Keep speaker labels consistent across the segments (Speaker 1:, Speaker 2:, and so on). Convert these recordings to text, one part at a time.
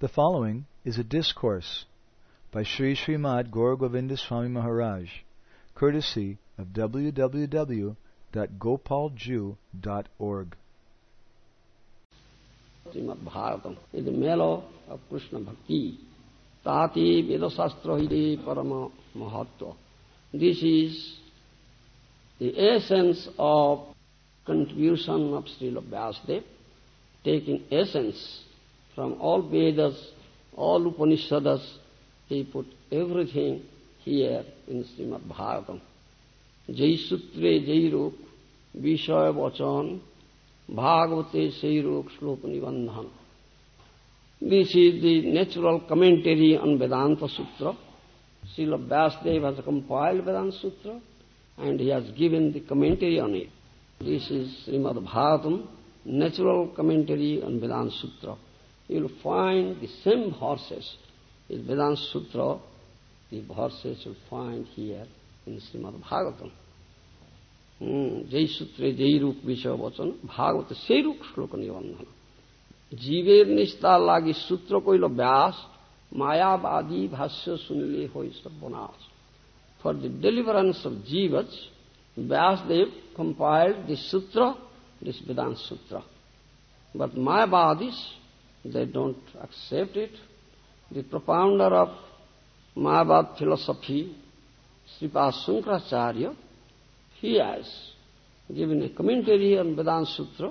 Speaker 1: The following is a discourse by Sri Srimad Gaur Govinda Swami Maharaj, courtesy of www.gopalju.org.
Speaker 2: Srimad Bhagavatam is the mellow of Krishna Bhakti. Tati Vedasastra Hide Parama Mahatva. This is the essence of contribution of Srila Vyasadeva, taking essence from all Vedas, all Upanishads, he put everything here in Srimad Bhagavatam. Jai Sutre Jai Ruk, Vishaya Vachan, Bhagavate Sai Ruk Nibandhan. This is the natural commentary on Vedanta Sutra. Srila Vyasadeva has compiled Vedanta Sutra and he has given the commentary on it. This is Srimad Bhagavatam, natural commentary on Vedanta Sutra you will find the same horses in Vedanta Sutra, the horses you will find here in Srimad Bhagavatam. Hmm. Jai Sutra, Jai Rukh, Vishava Vachana, Bhagavata, Sei Rukh Shloka Nivandhana. Jiver Nishta Lagi Sutra Koila Vyas, Mayabadi Bhasya Sunile Hoi Sabbanas. For the deliverance of Jivas, Vyasdev compiled this sutra, this Vedanta Sutra. But Mayabadis, they don't accept it. The propounder of Mayavad philosophy, Sripad Shankaracharya, he has given a commentary on Vedanta Sutra,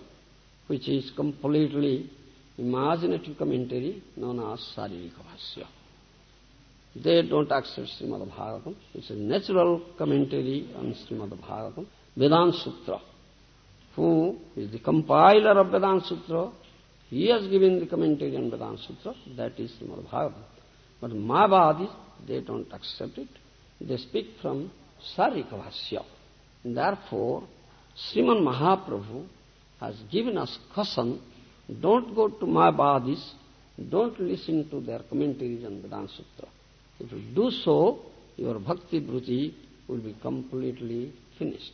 Speaker 2: which is completely imaginative commentary known as Saririka Bhasya. They don't accept Srimad Bhagavatam. It's a natural commentary on Srimad Bhagavatam. Vedanta Sutra, who is the compiler of Vedanta Sutra, he has given the commentary on Vedanta Sutra, that is Srimad Bhagavatam. But Mayavadis, they don't accept it. They speak from Sarikavasya. Therefore, Sriman Mahaprabhu has given us caution, don't go to Mayavadis, don't listen to their commentaries on Vedanta Sutra. If you do so, your bhakti bruti will be completely finished.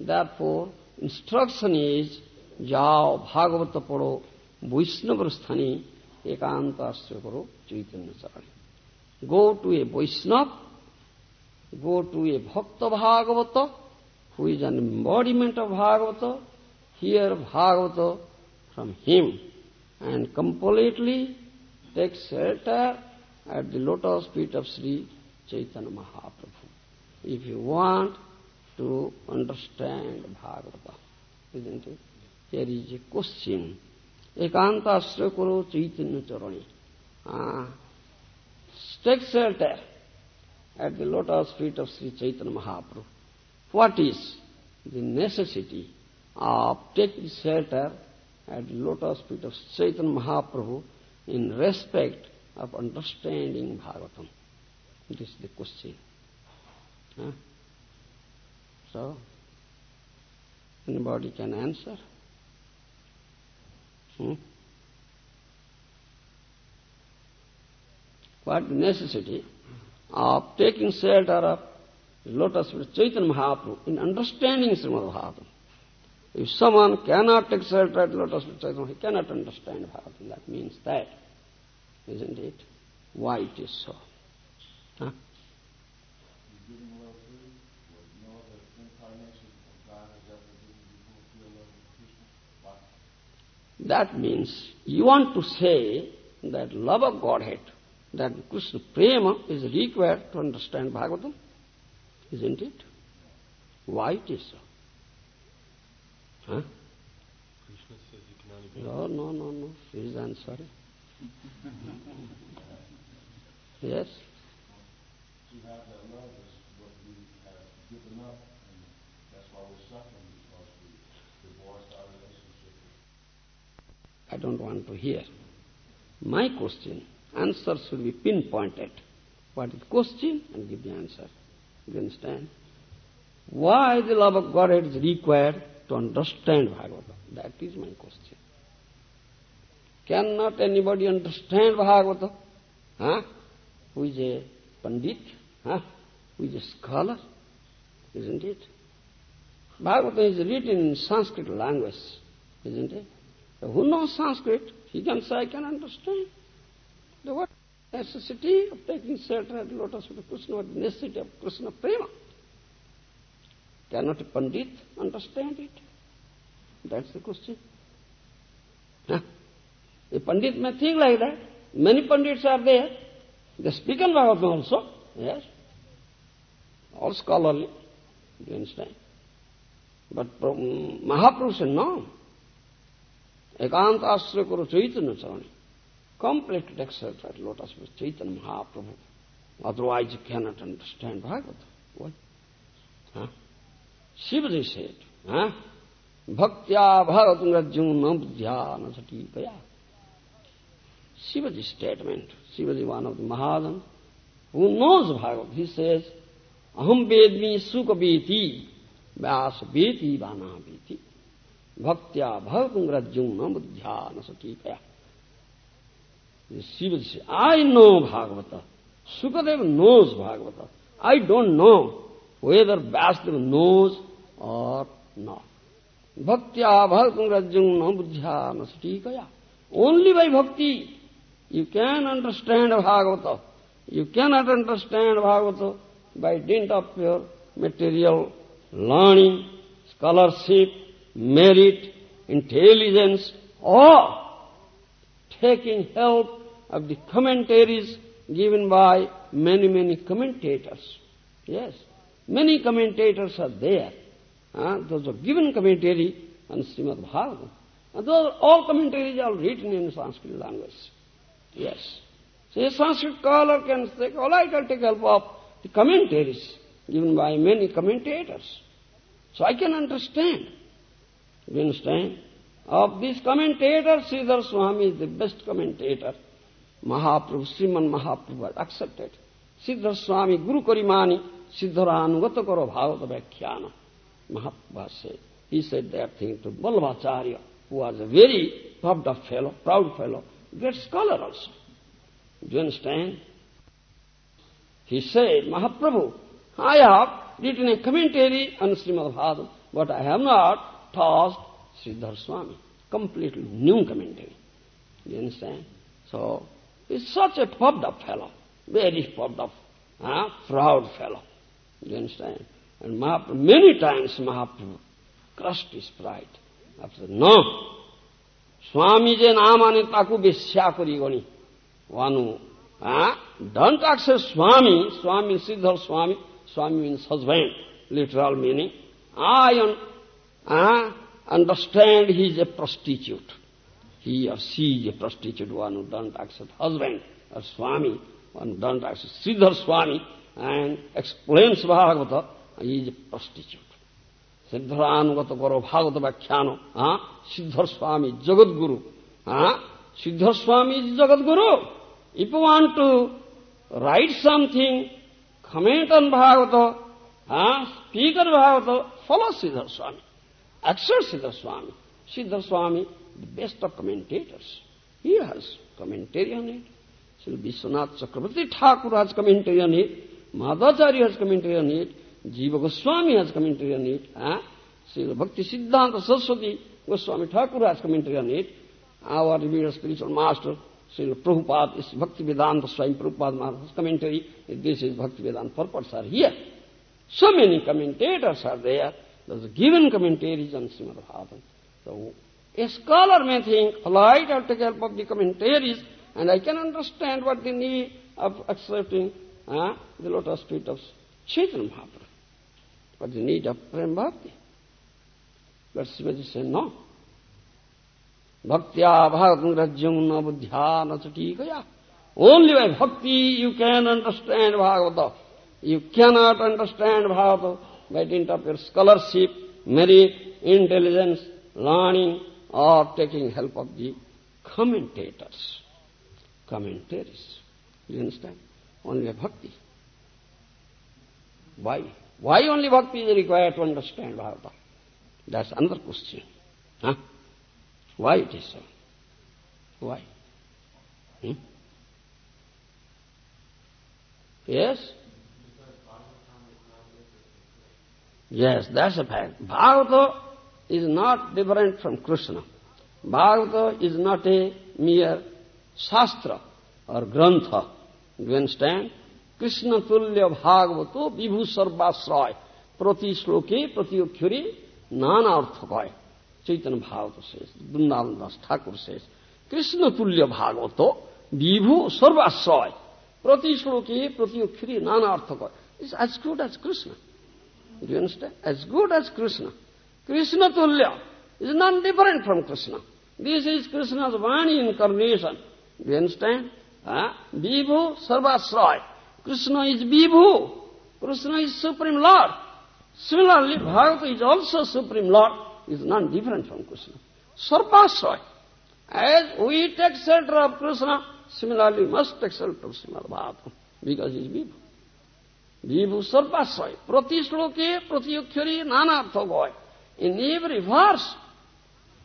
Speaker 2: Therefore, instruction is, jao bhagavata paro বৈষ্ণবর স্থানে একান্ত আশ্রয় করো চৈতন্য চরণে গো to a বৈষ্ণব go to a bhakta bhagavata who is an embodiment of bhagavata hear bhagavata from him and completely take shelter at the lotus feet of Sri Chaitanya Mahaprabhu. If you want to understand Bhagavata, isn't it? Here is a question. Ashraya karo chaitanya charani. Ah, take shelter at the lotus feet of Sri Chaitanya Mahaprabhu. What is the necessity of taking shelter at the lotus feet of Chaitanya Mahaprabhu in respect of understanding Bhagavatam? This is the question. So, anybody can answer? Hmm? What necessity of taking shelter of lotus with Chaitanya Mahaprabhu in understanding Srimad Bhagavatam? If someone cannot take shelter at lotus feet Chaitanya, he cannot understand Bhagavatam. That means that, isn't it? Why it is so? Huh? That means you want to say that love of Godhead, that Krishna prema is required to understand Bhagavatam, isn't it? Why it is so? Huh?
Speaker 3: Krishna says you can only be
Speaker 2: No, no, no, no. She is answering. yes?
Speaker 3: to have that love is what we have given up, and that's why we're suffering because we divorced our relationship.
Speaker 2: I don't want to hear. My question, answer should be pinpointed. What is the question? And give the answer. You understand? Why the love of Godhead is required to understand Bhagavatam? That is my question. Cannot anybody understand Bhagavatam? Huh? Who is a Pandit? Huh? Who is a scholar? Isn't it? Bhagavatam is written in Sanskrit language, isn't it? Who knows Sanskrit? He can say, I can understand. The what necessity of taking shelter at the lotus of Krishna? What necessity of Krishna prema? Cannot a Pandit understand it? That's the question. Huh? A Pandit may think like that. Many Pandits are there. They speak in Bhagavatam also. Yes. All scholarly. Do you understand? But Mahaprabhu said, no. Ekant asra kuru chaitanya charani. Completely accept at lotus feet Chaitanya Mahaprabhu. Otherwise you cannot understand Bhagavatam. What? Huh? Shivaji said, huh? Bhaktya bhagatum rajyam na buddhya na satikaya. Shivaji statement, Shivaji one of the Mahajans, who knows Bhagavat, he says, Aham vedmi sukha beti, vyas beti vana beti. Bhaktya bhagatum rajyam na buddhya na satikaya. Shivaji says, I know Bhagavata. Sukadeva knows Bhagavata. I don't know whether Vyasdeva knows or not. Bhaktya bhagatum rajyam na buddhya na satikaya. Only by bhakti you can understand Bhagavata. You cannot understand Bhagavata by dint of your material learning, scholarship, merit, intelligence, or taking help of the commentaries given by many, many commentators. Yes, many commentators are there. Uh, those are given commentary on Srimad Bhagavatam. And those all commentaries are written in Sanskrit language. Yes. So a Sanskrit scholar can say, all right, I'll take help of the commentaries given by many commentators. So I can understand. You understand? Of these commentators, Sridhar Swami is the best commentator. Mahaprabhu, Sriman Mahaprabhu accepted. Sridhar Swami, Guru Karimani, Siddharanu Karo Bhagavata Vyakhyana. Mahaprabhu said, he said that thing to Vallabhacharya, who was a very puffed up fellow, proud fellow, great scholar also. Do you understand? He said, Mahaprabhu, I have written a commentary on Srimad Bhagavatam, but I have not Thus, Sridhar Swami, completely new commentary. You understand? So, he's such a puffed up fellow, very puffed up, huh? proud fellow. You understand? And Mahaprabhu, many times Mahaprabhu crushed his pride. After no, Swami je namane taku vishya kori goni. Vanu, huh? don't access Swami, Swami Siddhar Swami, Swami means husband, literal meaning. I am ah, understand he is a prostitute. He or she is a prostitute, one who don't accept husband or Swami, one don't accept Siddhar Swami and explains Bhagavata, he is a prostitute. सिद्धरानुगत करो भागवत व्याख्यानो हाँ सिद्धर स्वामी जगत गुरु हाँ Siddhar Swami is Jagat guru. If you want to write something, comment on Bhagavata, huh? speak on Bhagavata, follow Siddhar Swami. Accept Siddhar Swami. Siddhar Swami, the best of commentators. He has commentary on it. Sri Vishwanath Chakravarti Thakur has commentary on it. Madhacharya has commentary on it. Jiva Goswami has commentary on it. Huh? Srila Bhakti Siddhanta Saraswati Goswami Thakur has commentary on it. Our revered spiritual master, Srila Prabhupada, is Bhakti Vedanta Swami Prabhupada Maharaj's commentary. This is Bhakti Vedanta purports are here. So many commentators are there. There's given commentaries on Srimad Bhagavatam. So a scholar may think, all right, I'll take help of the commentaries, and I can understand what the need of accepting uh, the lotus feet of Chaitanya Mahaprabhu. But the need of Prem Bhakti. But Shivaji said, no. Bhaktya bhagatam rajyam na buddhya na chatikaya. Only by bhakti you can understand Bhagavata. You cannot understand Bhagavata by dint of your scholarship, merit, intelligence, learning, or taking help of the commentators, commentaries. You understand? Only bhakti. Why? Why only bhakti is required to understand Bhagavata? That's another question. Huh? Why it is so? Why? Hmm? Yes? Yes, that's a fact. Bhagavata is not different from Krishna. Bhagavata is not a mere shastra. or Grantha. Do you understand? Krishna Tulya Bhagavato Vibhu Sarvasraya. Prati Shloke Prati Ukhyuri Nana Arthakaya. Chaitanya Bhagavata says, Vrindavan Das Thakur says, Krishna Tulya Bhagavato Vibhu Sarvasraya. Prati Shloke Prati Ukhyuri Nana Arthakaya. It's as good as Krishna. Do you understand? As good as Krishna. Krishna Tulya is not different from Krishna. This is Krishna's Vani incarnation. Do you understand? Huh? Sarvasraya. Krishna is Vibhu. Krishna is Supreme Lord. Similarly, Bhagavata is also Supreme Lord. is not different from Krishna. Sarvasraya. As we take shelter of Krishna, similarly must take shelter of Srimad because he is Vibhu. Vibhu Sarvasraya. Prati shloke, prati nanartha goy. In every verse,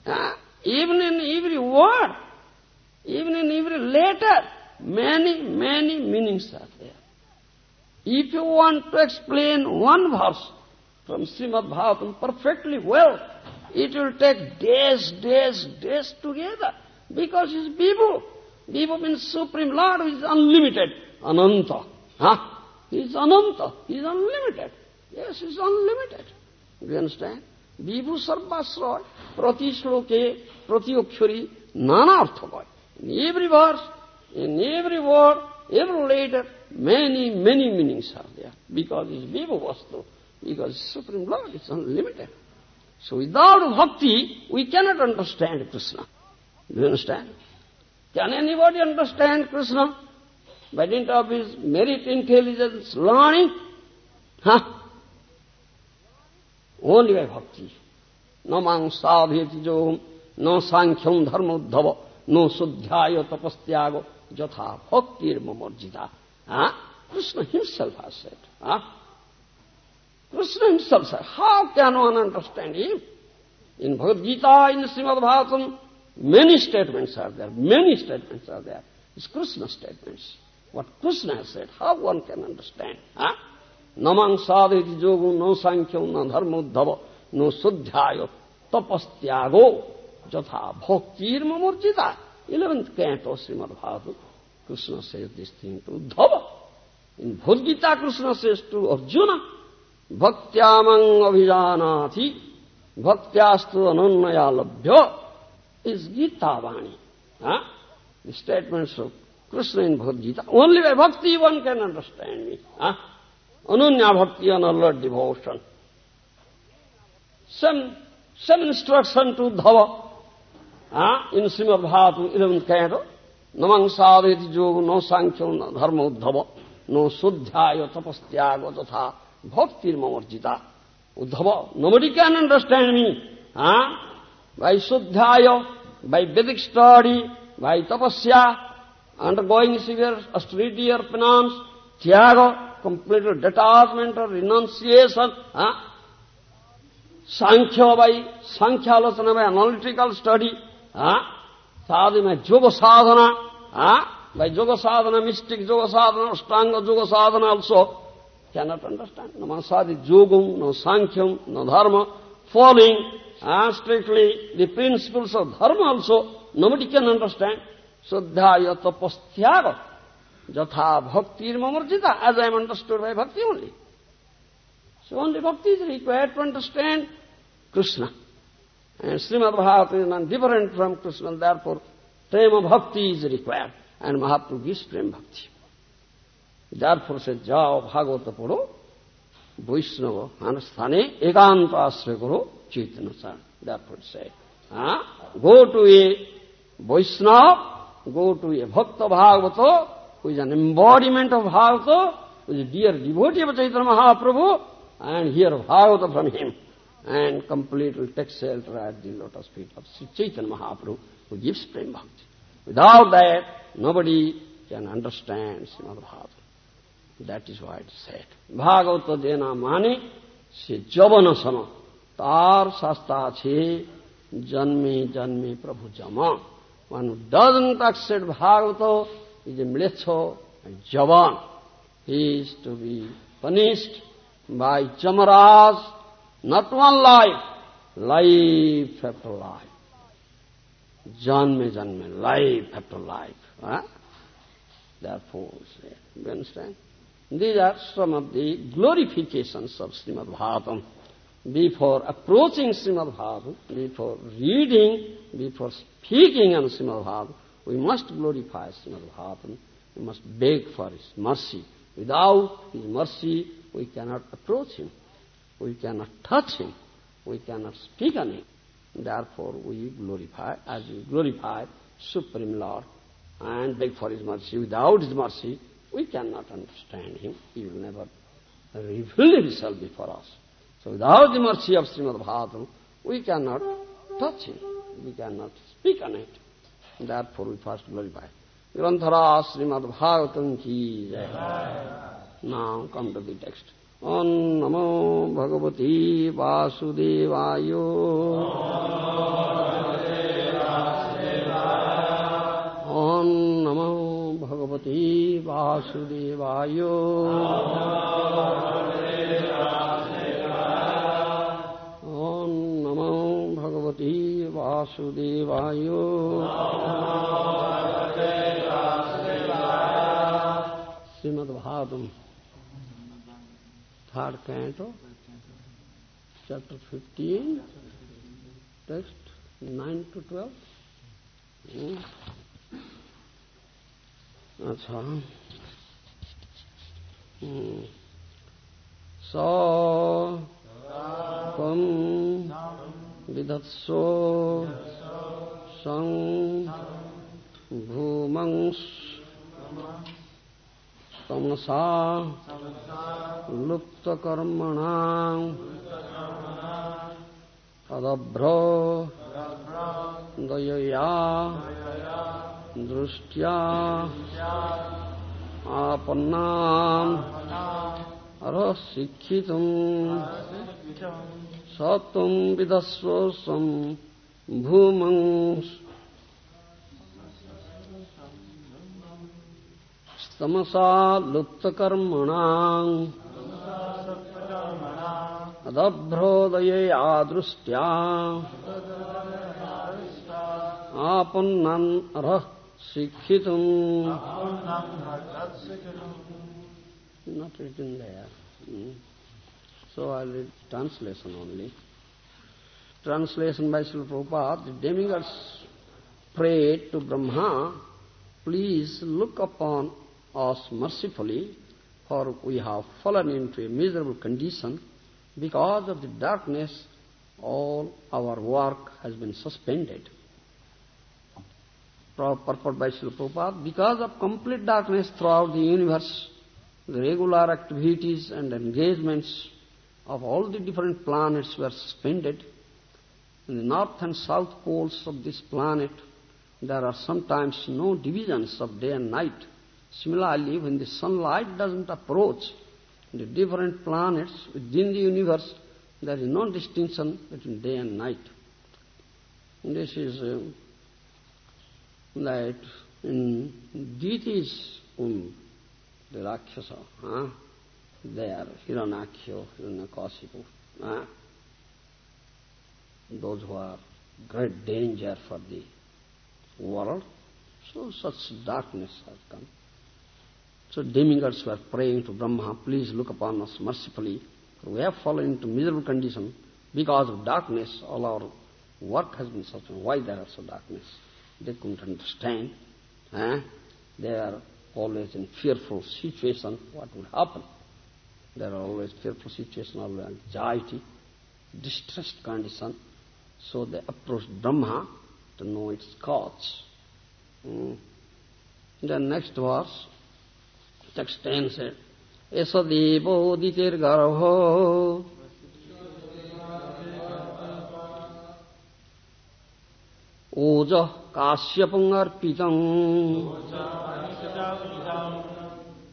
Speaker 2: uh, even in every word, even in every letter, many, many meanings are there. If you want to explain one verse from Srimad Bhagavatam perfectly well, it will take days, days, days together, because it's Vibhu. Vibhu means Supreme Lord who is unlimited, Ananta. Huh? He is Ananta, he is unlimited. Yes, he is unlimited. Do you understand? Vibhu Sarvasraya, Prati Shloke, Prati Ukhyari, Nana Arthakaya. In every verse, in every word, every letter, many, many meanings are there. Because it's Vibhu Vastu, because Supreme Lord is unlimited. So without bhakti, we cannot understand Krishna. Do you understand? Can anybody understand Krishna? By dint of his merit, intelligence, learning? Huh? Only by bhakti. No mang sadhyati jo, no sankhyam dharma no sudhyaya tapastyago, jatha bhaktir er mamorjita. Huh? Krishna himself has said. Huh? Krishna himself said, how can one understand him? In Bhagavad Gita, in Srimad Bhagavatam, many statements are there, many statements are there. It's Krishna statements. What Krishna has said, how one can understand? Huh? Namang sadhiti jogu no sankhyo no dharmodhava no sudhyayo tapastyago jatha bhaktir mamurjita. Eleventh canto Srimad Bhagavatam, Krishna says this thing to Uddhava. In Bhagavad Gita, Krishna says to Arjuna, Bhaktyamang abhijanati bhaktyaastu anannaya labhya is Gita Vani. Huh? The statements of Krishna in Bhagavad Gita. Only by bhakti one can understand me. Huh? Ananya bhakti, unalloyed devotion. Some, some instruction to Dhava huh? in Srimad Bhagavatam, 11th canto. Namang sadheti yoga, no sankhya, no dharma uddhava, no suddhaya tapastyaga tatha bhaktir mamarjita. Uddhava, nobody can understand me. Huh? By suddhaya, by Vedic study, by tapasya, undergoing severe austerity or penance, tyaga, complete detachment or renunciation, huh? Sankhya by, Sankhya alosana by analytical study, huh? Sadhu by yoga sadhana, huh? by yoga sadhana, mystic yoga sadhana, stanga yoga sadhana also, cannot understand. No masadi yogam, no sankhya, no dharma, following uh, strictly the principles of dharma also, nobody can understand. Suddhaya tapastyaga, jatha bhakti mamarjita, as I am understood by bhakti only. So only bhakti is required to understand Krishna. And Srimad Bhagavatam is not different from Krishna, therefore prema bhakti is required. And Mahaprabhu gives prema bhakti. Therefore says, jao bhagavata pado, Vaishnava, anasthane, ekanta ashraya karo, chaitanya san. Therefore say, huh? go to a Vaishnava, go to a bhakta Bhagavata is an embodiment of Bhagavata is dear devotee of Chaitanya Mahaprabhu and hear Bhagavata from him and complete टेक्सटर at the lotus feet of Shri Chaitanya Mahaprabhu who gives prema bhakti without that nobody can understand Srimad Bhagavata that is white set Bhagavat देना माने से जवन सन तार सस्ता छे जन्मे जन्मे प्रभु जमा One who doesn't accept Bhagavata is a mlecho a javan. He is to be punished by Chamaraj, not one life, life after life. Janme janme, life after life. Huh? Therefore, you understand? These are some of the glorifications of Srimad Bhagavatam. Before approaching Srimad Bhagavatam, before reading, before speaking on Srimad Bhagavatam, we must glorify Srimad Bhagavatam. We must beg for His mercy. Without His mercy, we cannot approach Him. We cannot touch Him. We cannot speak on Him. Therefore, we glorify, as we glorify Supreme Lord and beg for His mercy. Without His mercy, we cannot understand Him. He will never reveal Himself before us. So without the mercy of Srimad Bhagavatam, we cannot touch Him. We cannot speak on it. Therefore we first glorify. Granthara Srimad Bhagavatam ki Now come to the text. Om Namo Bhagavati Vasudevayo. Om Namo Bhagavati Vasudevayo. वासुदेवाय। Srimad Bhagavatam third canto chapter fifteen text nine to twelve अच्छा। सौ कम विधत्सो सं भूमंस् तमसा लुप्तकर्मणा तदभ्र दयया दृष्ट्या आपन्नाम् अरशिक्षितुम् सत्वं विदस्वसं भूमं तमसा लुप्तकर्मणाम् अदभ्रोदये आदृष्ट्या आपन्नन् अर्हः शिक्षितुम्। So I'll read translation only. Translation by Srila Prabhupada. The demigods prayed to Brahma, please look upon us mercifully, for we have fallen into a miserable condition. Because of the darkness, all our work has been suspended. Purport by Srila Prabhupada, because of complete darkness throughout the universe, the regular activities and engagements of all the different planets were suspended. In the north and south poles of this planet, there are sometimes no divisions of day and night. Similarly, when the sunlight doesn't approach the different planets within the universe, there is no distinction between day and night. This is uh, that in Diti's womb, the Rakshasa, huh? They are Hiranyakshya, Hiranyakasipu, huh? those who are great danger for the world. So such darkness has come. So demigods were praying to Brahma, please look upon us mercifully. We have fallen into miserable condition because of darkness. All our work has been such. Why there is so darkness? They couldn't understand. Eh? They are always in fearful situation. What would happen? There are always fearful situation, always anxiety, distressed condition. So they approached Brahma to know its cause. Mm. The next verse, text 10 said, Esa devo ditir garho ओज काश्यपुङ्गर्पितम्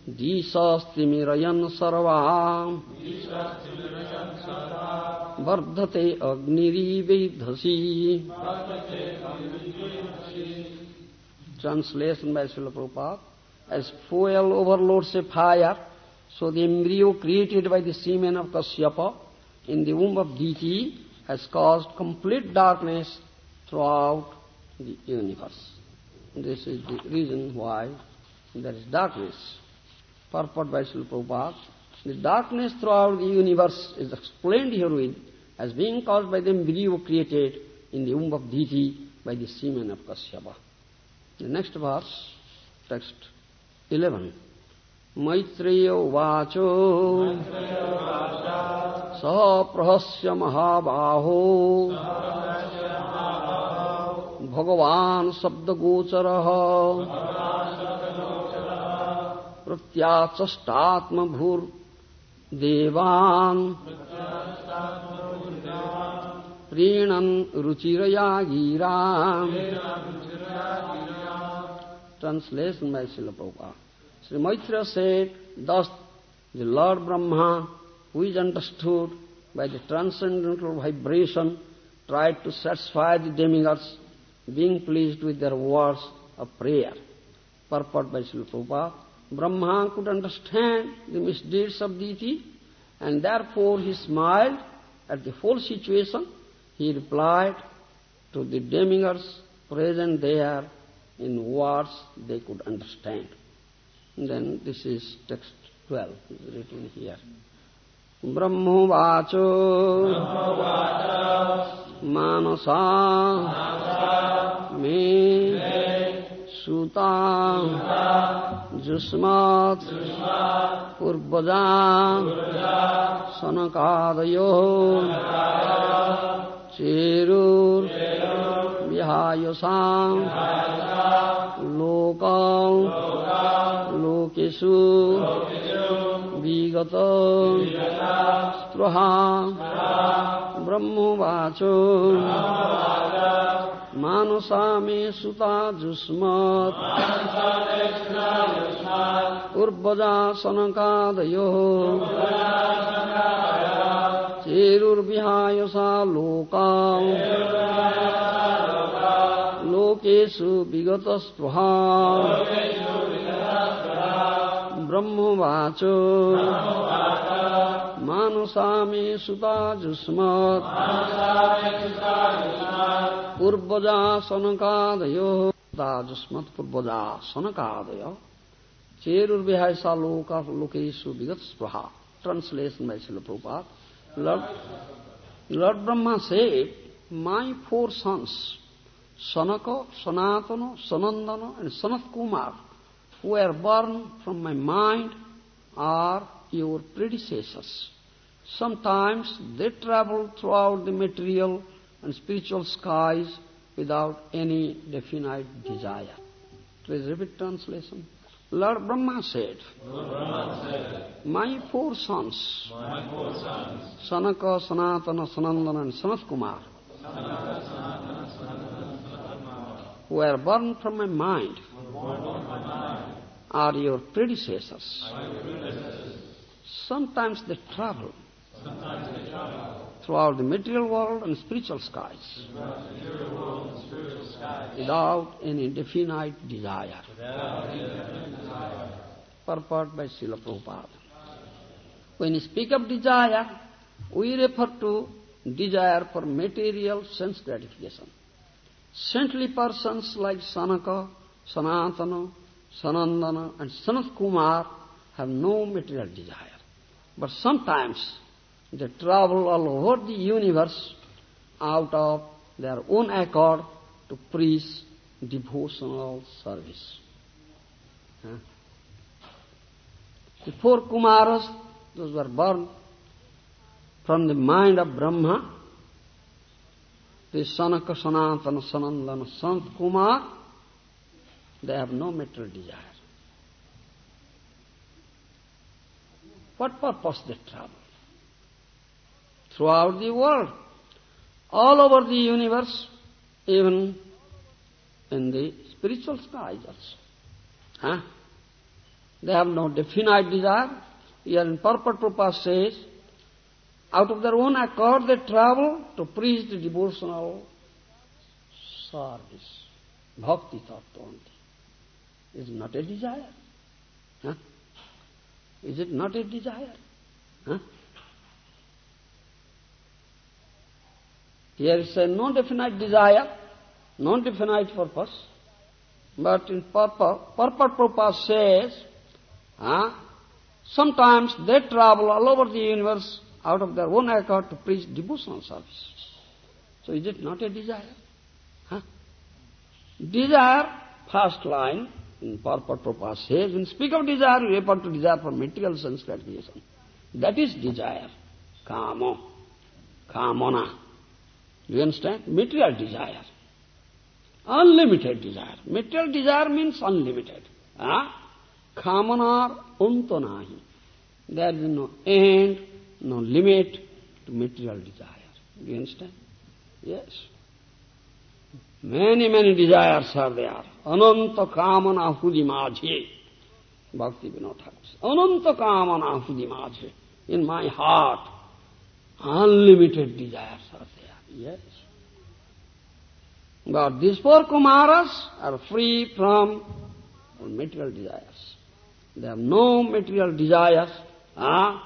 Speaker 2: द्विसहस्रिमिरयन् सर्वा। वर्धते अग्निरीवेधसि। Translation by Srila Prabhupada as fuel overload a fire so the embryo created by the semen of Kashyapa in the womb of Diti has cause complete darkness throughout the universe this is the reason why there is darkness Purport by Srila Prabhupada. The darkness throughout the universe is explained herewith as being caused by the embryo created in the womb of deity by the semen of Kashyapa. The next verse, text 11. Maitreya उवाचो सह प्रहस्य महाबाहो भगवान् शब्दगोचरः प्रत्याचष्टात्म भूर्देवान् प्रीणन् रुचिरया गीरा translation by Shri Prabhupada Shri Maitreya said thus the Lord Brahma who is understood by the transcendental vibration try to satisfy the demigods being pleased with their words of prayer purport by Shri Prabhupada Brahma could understand the misdeeds of Diti, and therefore he smiled at the whole situation. He replied to the demigods present there in words they could understand. And then this is text 12, is written here. ब्रह्मोवाच मानसा me. सुता जुष्मात् पूर्वजा सनकादयो। चेरुर्विहायसाम् लोकं लोकेषु। विगत। स्पृहा। ब्रह्मवाचो। मानसा मे सुता जुष्मत्। पूर्वजा सनकादयो चेरुर्विहाय सा लोका। लोकेषु विगतस्पृहा। ब्रह्मवाचो। मनुषा सुता जुष्मत् पूर्वजा सनकादयो सुता जुष्मत् पूर्वजा सनकादय चेरुर्विहायसा लोक लोकेषु विगत स्पृहा translation by Srila Prabhupada Lord Brahma said my four sons Sanaka Sanatana Sanandana and Sanat Kumara were born from my mind, are your predecessors. Sometimes they travel throughout the material and spiritual skies without any definite desire. Please repeat translation. Lord Brahma said,
Speaker 3: Lord Brahma said,
Speaker 2: My four sons,
Speaker 3: sons,
Speaker 2: Sanaka, Sanatana, Sanandana, and Sanat Kumar, who were born from my mind, are your predecessors. Sometimes they travel throughout the material world and spiritual skies without any definite desire. Purport by Srila Prabhupada. When we speak of desire, we refer to desire for material sense gratification. Saintly persons like Sanaka, Sanatana, Sanandana and Sanat Kumar have no material desire. But sometimes they travel all over the universe out of their own accord to preach devotional service. The four Kumaras, those were born from the mind of Brahma, the Sanaka, Sanatana, Sanandana, Sant Kumar, they have no material desire. What purpose they travel? Throughout the world, all over the universe, even in the spiritual skies also. Huh? They have no definite desire. Here in Purport Prabhupada says, out of their own accord they travel to preach the devotional service. Bhakti tattvanti. Is not a desire. Huh? Is it not a desire? Huh? Here is a no definite desire, no definite purpose. But in purport, purport Prabhupada says, huh, sometimes they travel all over the universe out of their own accord to preach devotional service. So is it not a desire? Huh? Desire, first line, in purport says, when speak of desire, we refer to desire for material sense gratification. That is desire. Kama. Kamana. Do you understand? Material desire. Unlimited desire. Material desire means unlimited. Ah? Kamanar unto nahi. There is no end, no limit to material desire. You understand? Yes. Many, many desires are there. Ananta kamana hudi majhe. Bhakti Vinod. Ananta kamana hudi majhe. In my heart, unlimited desires are there. Yes. But these four Kumaras are free from material desires. They have no material desires. Huh?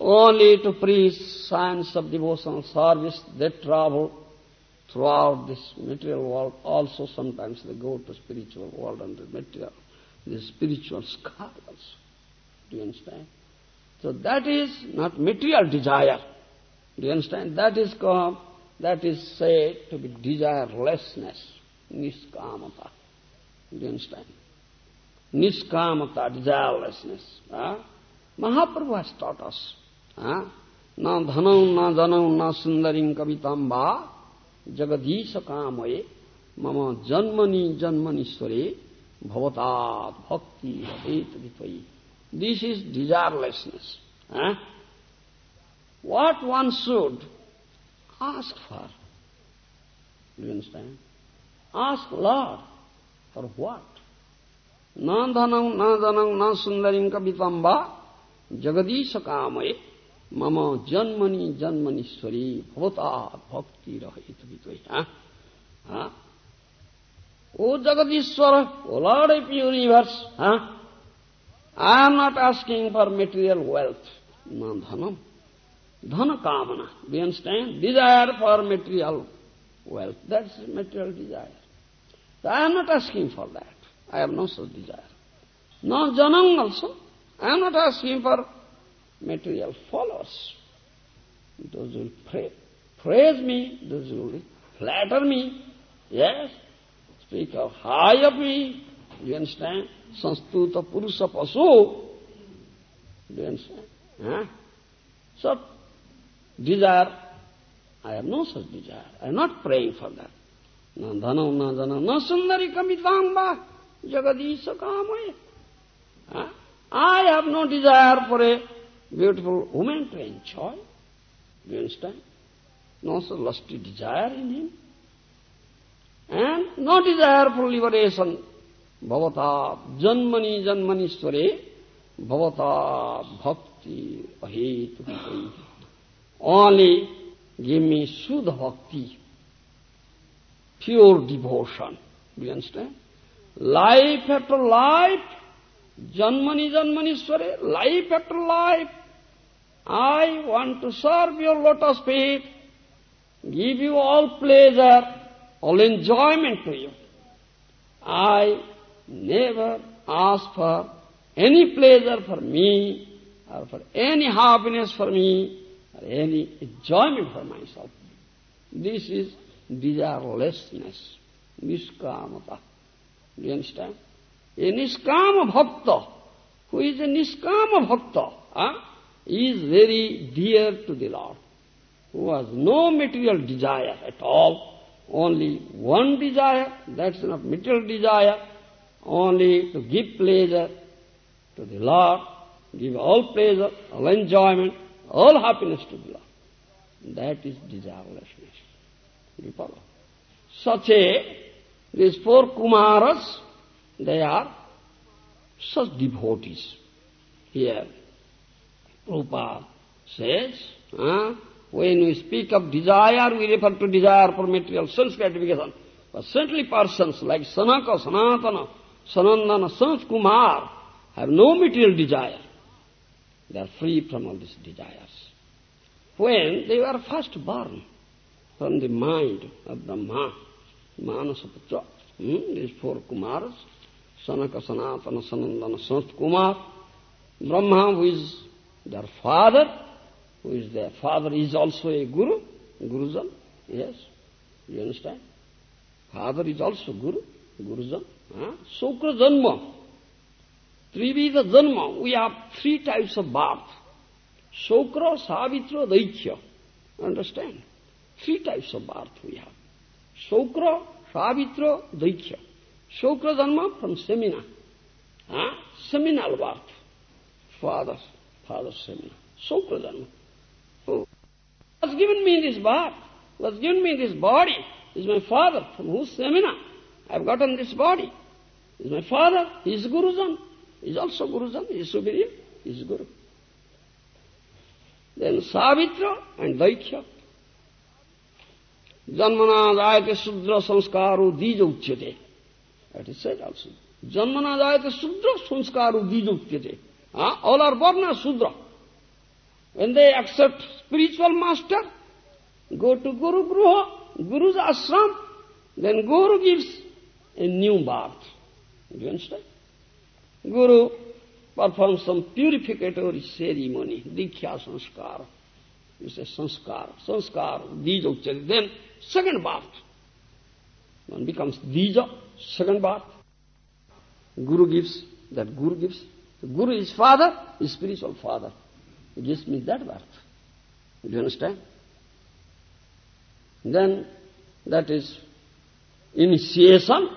Speaker 2: Only to preach science of devotional service, they travel throughout this material world. Also sometimes they go to spiritual world and the material, the spiritual scholars. Do you understand? So that is not material desire. Do you understand? That is called, that is said to be desirelessness, niskamata. Do you understand? Niskamata, desirelessness. Huh? Mahaprabhu has taught us. Huh? Na dhanam, na janam, na sundarim kavitamba, jagadisha kamaye, mama janmani janmanishware, bhavatat bhakti adetadipai. This is desirelessness. Huh? What one should ask for. Do you understand? Ask Lord for what? Na dhanam, na dhanam, na sundarim kavitamba, jagadisha kamaye, mama janmani bhavata bhakti rahitavitvahi. Huh? Huh? O Jagadishwara, O Lord of universe, huh? I am not asking for material wealth, na dhanam. Dhana kamana, you understand? Desire for material wealth, that's material desire. So I am not asking for that. I have no such desire. No janam also. I am not asking for material followers. Those will pray, praise me, those will flatter me, yes, speak of high of me, you understand? Sanstuta Purusa Pasu. Do you understand? Huh? So, desire, I have no such desire. I am not praying for that. Na dhanam, na dhanam, na sundari kamitamba, jagadisha kamaya. Huh? I have no desire for a beautiful woman to enjoy. Do you understand? No such lusty desire in him. And no desire for liberation. Bhavata janmani janmanishware bhavata bhakti ahetu Only give me Shuddha bhakti, pure devotion. Do you understand? Life after life, janmani Janmani, janmanishware, life after life, I want to serve your lotus feet, give you all pleasure, all enjoyment to you. I never ask for any pleasure for me, or for any happiness for me, or any enjoyment for myself. This is desirelessness, niskamata. Do you understand? A niskama bhakta, who is a niskama bhakta, huh, is very dear to the Lord, who has no material desire at all, only one desire, that's not material desire, only to give pleasure to the Lord, give all pleasure, all enjoyment, all happiness to the Lord. That is desirelessness. You follow? Such a, these four Kumaras, they are such devotees. Here, Prabhupada says, huh? when we speak of desire, we refer to desire for material sense gratification. But saintly persons like Sanaka, Sanatana, Sanandana, Sanat Kumar have no material desire. They are free from all these desires. When they were first born from the mind of Brahma, Manasa Putra, Hmm? These four Kumaras, Sanaka, Sanatana, Sanandana, Sanat Kumar, Brahma, who is their father, who is their father, is also a Guru, Gurujan, yes, you understand? Father is also Guru, Gurujan. Huh? Sukra Janma, Trividha Janma, we have three types of birth. Shokra, Savitra, Daikya. Understand? Three types of birth we have. Shokra, Savitra, Daikya. Shokra Janma from Semina. Huh? Seminal birth. Father, father Semina. Shokra Janma. Oh. Who has given me this birth? Who has given me this body? Is my father, from whose Semina I have gotten this body. Is my father, he is Gurujan. Is also Gurujan, he is superior, he is Guru. Then Savitra and Daikya. Janmana jayate Sudra sanskaru dija uchyate. That is said also. Janmana jayate Sudra sanskaru dija uchyate. Huh? All are born as Sudra. When they accept spiritual master, go to Guru Gruha, Guru's ashram, then Guru gives a new birth. Do you understand? Guru performs some purificatory ceremony, Diksha Sanskar. You say Sanskar, Sanskar, Dija Uchari. Then second birth. One becomes Dija, second birth. Guru gives, that Guru gives. Guru is father, is spiritual father. He gives me that birth. Do you understand? Then that is initiation.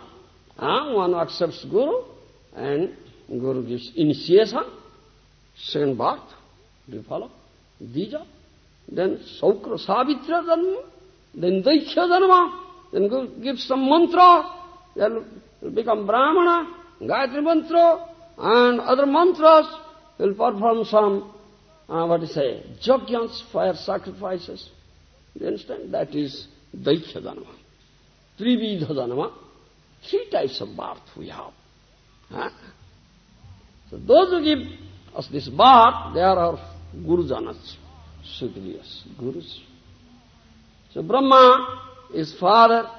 Speaker 2: Uh, one accepts Guru and Guru gives initiation, second birth. Do you follow? Dija. Then Saukra Savitra Dharma. Then Daikya Dharma. Then Guru gives some mantra. Then will become Brahmana, Gayatri mantra, and other mantras. Will perform some, uh, what do you say, Jagyans, fire sacrifices. You understand? That is Daikya Dharma. Trividha Dharma. Three types of birth we have. Huh? So those who give us this birth, they are our Gurujanas, superiors, Gurus. So Brahma is father,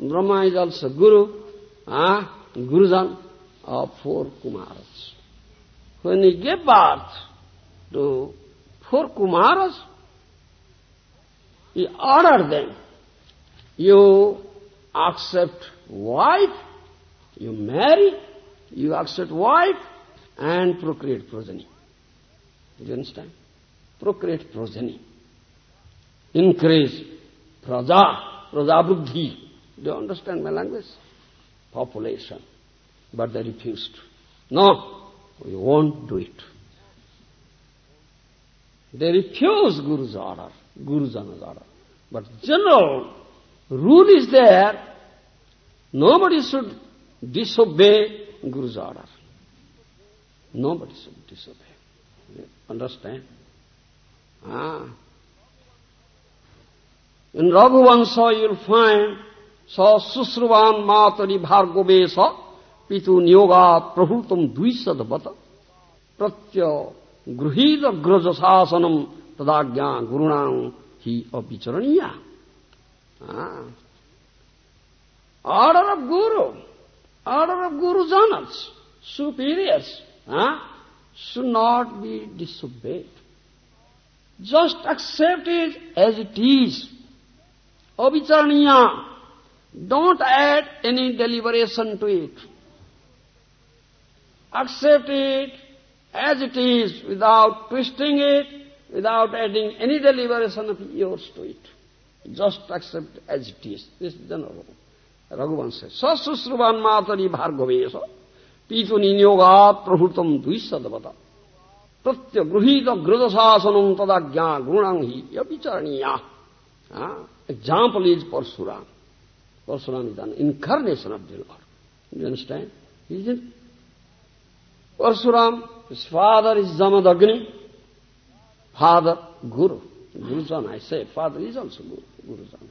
Speaker 2: Brahma is also Guru, ah, Gurujan of four Kumaras. When he gave birth to four Kumaras, he ordered them, you accept wife, you marry, you accept wife, and procreate progeny. Do you understand? Procreate progeny. Increase praja, praja buddhi. Do you understand my language? Population. But they refused. No, we won't do it. They refuse Guru's order, Guru's order. But general rule is there, nobody should disobey Guru's order. Nobody should disobey. You understand? Ah. In Raghuvansa you'll find sa susruvan matari bhargavesa pitu niyogat prahutam dvisadvata pratya gruhita graja sasanam tadagya gurunam hi abhicharaniya. Ah. Order of Guru, order of Guru Janas, superiors, huh, should not be disobeyed. Just accept it as it is. Abhicharaniya. Don't add any deliberation to it. Accept it as it is without twisting it, without adding any deliberation of yours to it. Just accept as it is. This is the Raghuvansa. Sasusruvan matari bhargavesa pitu ninyogat prahutam dvisadavata pratya gruhita gradasasanam tadagya gurunam hi yapicharaniya. Ah, example is Parsuram. Parsuram is an incarnation of the Lord. You understand? Is it? Parsuram, his father is Jamadagni, father Guru. Gurujana, I say, father is also Guru, Gurujana.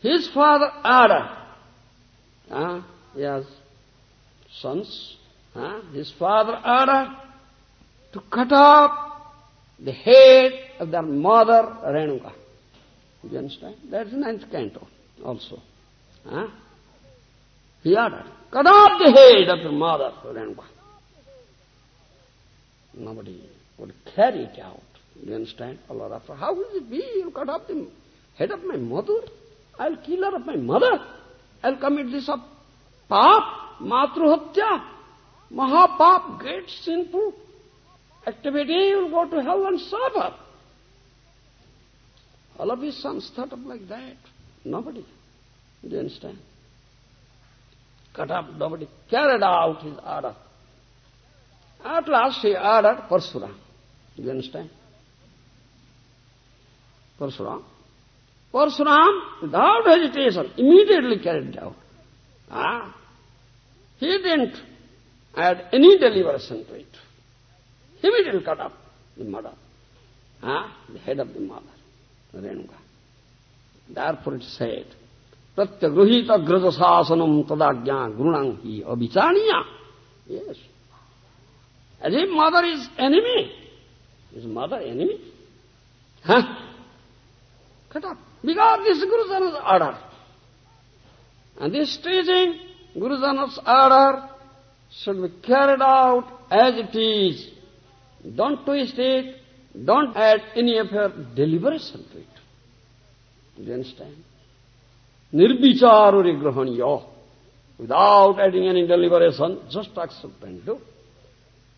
Speaker 2: His father Ada, ah, he has sons, Ah, his father Ada, to cut off the head of their mother Renuka. Do you understand? That's ninth canto also. Huh? He ordered, cut off the head of your mother, Renuka. Nobody would carry it out. You understand? Allah Rafra, how will it be? You cut off the head of my mother? I'll kill her of my mother. I'll commit this of pap, matruhatya, mahapap, great sinful activity. You'll go to hell and suffer. All of his sons thought of like that. Nobody. Do you understand? Cut up, nobody carried out his order. At last he ordered Parsuram. Do you understand? Parsuram. Parsuram, without hesitation, immediately carried out. Ah, he didn't add any deliberation to it. Immediately cut off the mother, ah, the head of the mother, Renuka. Therefore it said, Pratyagruhita graja sasanam tadagya grunang hi abhichaniya. Yes. As if mother is enemy. Is mother enemy? Huh? Cut off. Because this Gurujana's order. And this teaching, Gurujana's order, should be carried out as it is. Don't twist it. Don't add any of your deliberation to it. Do you understand? Nirbicharu rigrahaniya. Without adding any deliberation, just accept and do.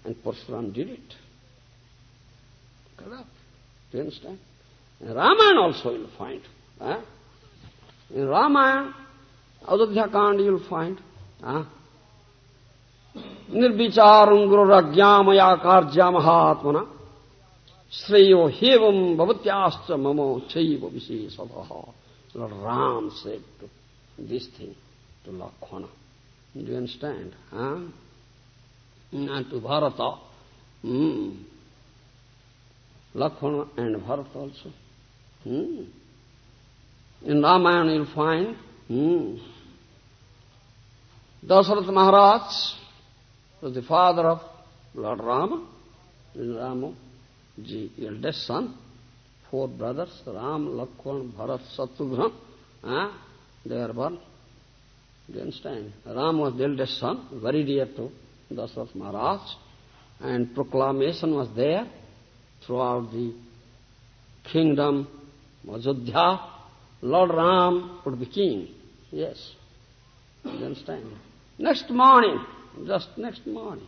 Speaker 2: And Parsuram did it. Correct? Do you understand? In Ramayana also you'll find. Eh? In Ramayana, Ajodhya Kand you'll find. Eh? निर्विचारं गुरुरज्ञामया कार्या महात्मना श्रेयो हेवम भवत्याश्च ममो चैव विशेषतः Lord Ram said to this thing to Lakshmana. Do you understand? Huh? And to Bharata. Hmm. And Bharata also. Hmm. In Ramayana you'll find hmm. Dasarath Maharaj was the father of Lord Rama, Rama, the eldest son, four brothers, Ram, Lakshman, Bharat, Satrughna, eh? they were born. Do you understand? Ram was the eldest son, very dear to Dasarath Maharaj, and proclamation was there throughout the kingdom, Ajodhya, Lord Ram would be king. Yes. Do you understand? Next morning, just next morning.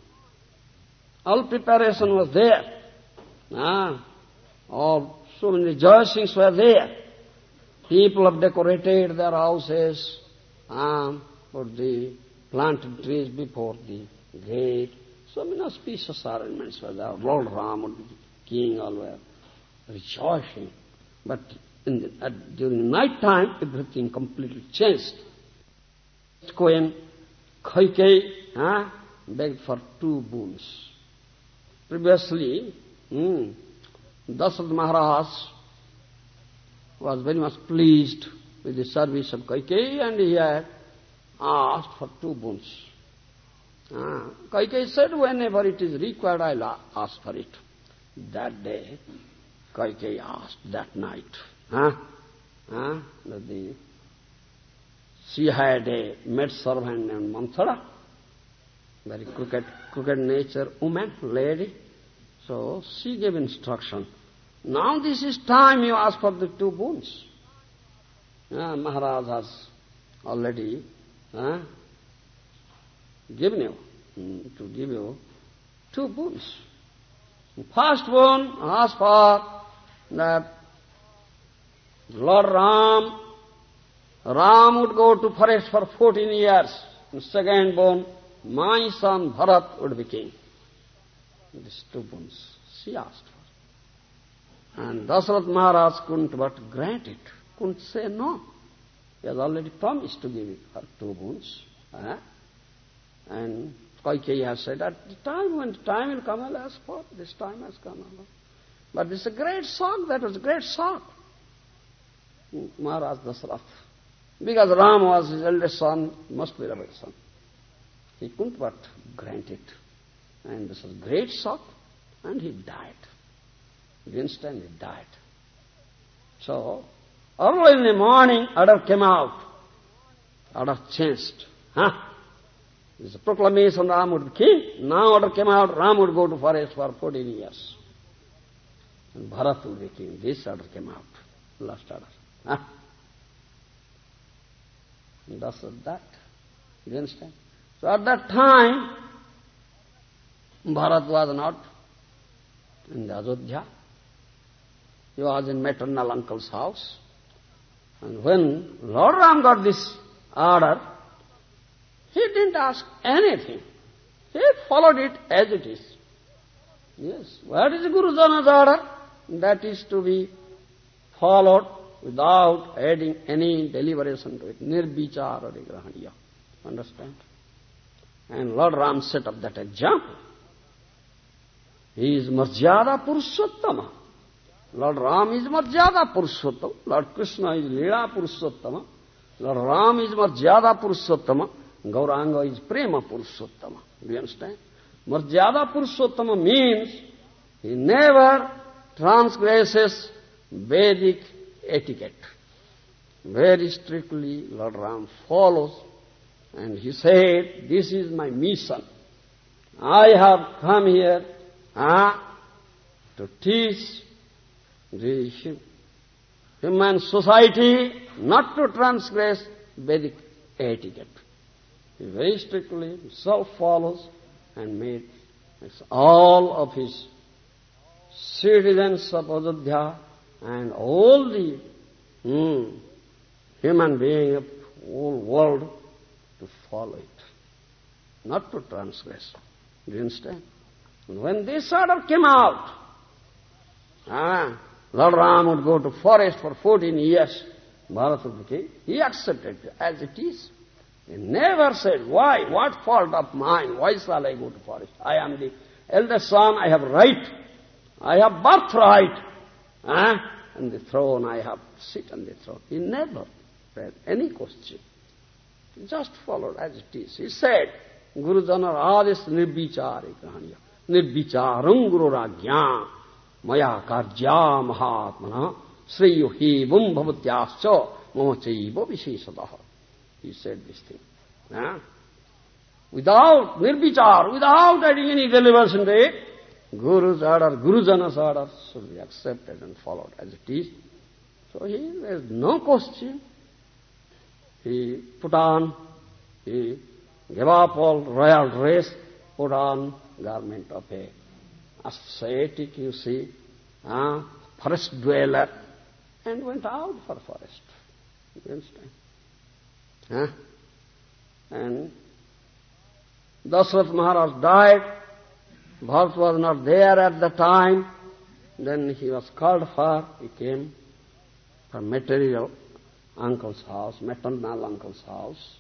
Speaker 2: All preparation was there. Ah, all so many rejoicings were there. People have decorated their houses, ah, for the planted trees before the gate. So many auspicious arrangements were there. Lord Ram and the king all were rejoicing. But the, at, during night time, everything completely changed. Queen Kaikeyi huh, begged for two boons. Previously, hmm, Dasrath Maharaj was very much pleased with the service of Kaikeyi and he had asked for two boons. Ah, said, whenever it is required, I'll ask for it. That day, Kaikeyi asked that night. Huh? Huh? That the, she had a maid servant named Manthara, very crooked, crooked nature woman, lady. So she gave instruction. Now this is time you ask for the two boons. Uh, Maharaj has already uh, given you, mm, to give you two boons. First boon ask for that Lord Ram, Ram would go to forest for 14 years. The second boon, my son Bharat would be king. These two boons she asked for. And Dasarath Maharaj couldn't but grant it, couldn't say no. He has already promised to give her two boons. Eh? And Kaikeyi has said, at the time when the time will come, I'll ask for This time has come. But this is a great shock, that was a great shock. Maharaj Dasarath. Because Ram was his eldest son, must be Rama's son. He couldn't but grant it. And this was great shock, and he died. The instant he died. So, early in the morning, order came out. Order changed. Huh? This is a proclamation Ram would be king. Now order came out, Ram would go to forest for 14 years. And Bharat would be king. This order came out, last order. Huh? And thus that. You understand? So at that time, Bharat was not in the Ajodhya. He was in maternal uncle's house. And when Lord Ram got this order, he didn't ask anything. He followed it as it is. Yes, what is Guru Jana's order? That is to be followed without adding any deliberation to it. Nirbichara grahaniya. Understand? And Lord Ram set up that example. He is Marjada Purushottama. Lord Ram is Marjada Purushottama. Lord Krishna is Leela Purushottama. Lord Ram is Marjada Purushottama. Gauranga is Prema Purushottama. Do you understand? Marjada Purushottama means he never transgresses Vedic etiquette. Very strictly Lord Ram follows and he said, this is my mission. I have come here uh, to teach the human society not to transgress Vedic etiquette. He very strictly himself follows and made all of his citizens of Ajodhya and all the mm, human beings of whole world to follow it, not to transgress. Do you understand? When this order came out, ah, Lord Ram would go to forest for 14 years, Bharat would king. He accepted as it is. He never said, why, what fault of mine, why shall I go to forest? I am the eldest son, I have right, I have birthright. Ah, and the throne, I have sit on the throne. He never read any question. He just followed as it is. He said, Guru Jana Radis Nirvichari Kahanya. निर्विचारं गुरुराज्ञा। मया कार्या महात्मना। श्रेयो हेवं भवत्याश्च, मम चैव विशेषतः। Without निर्विचार without adding any deliberation the guru's order गुरुजनस order should be accepted and followed as it is so he is no question he put on he give royal rest put on garment of a ascetic, you see, uh, forest dweller, and went out for forest. You understand? Huh? And Dasrath Maharaj died. Bharat was not there at the time. Then he was called for. He came from material uncle's house, maternal uncle's house.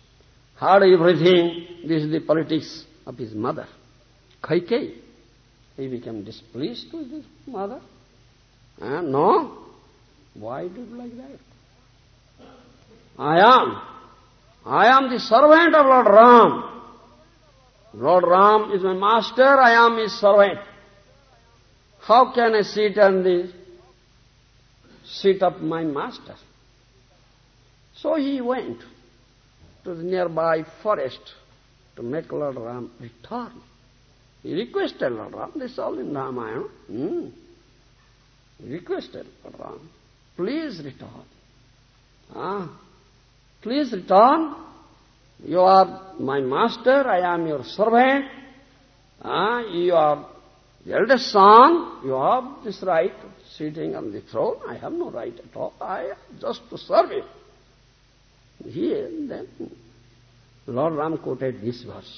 Speaker 2: Heard everything. This is the politics of his mother, Kaikeyi. He became displeased with his mother. Uh, no. Why do you like that? I am. I am the servant of Lord Ram. Lord Ram is my master, I am his servant. How can I sit on the seat of my master? So he went to the nearby forest to make Lord Ram return. He requested Lord Ram, this is all in Ramayana. Hmm. He requested Lord Ram, please return. Ah, please return. You are my master, I am your servant. Ah, you are the eldest son, you have this right sitting on the throne. I have no right at all. I am just to serve you. Here, then, Lord Rama quoted this verse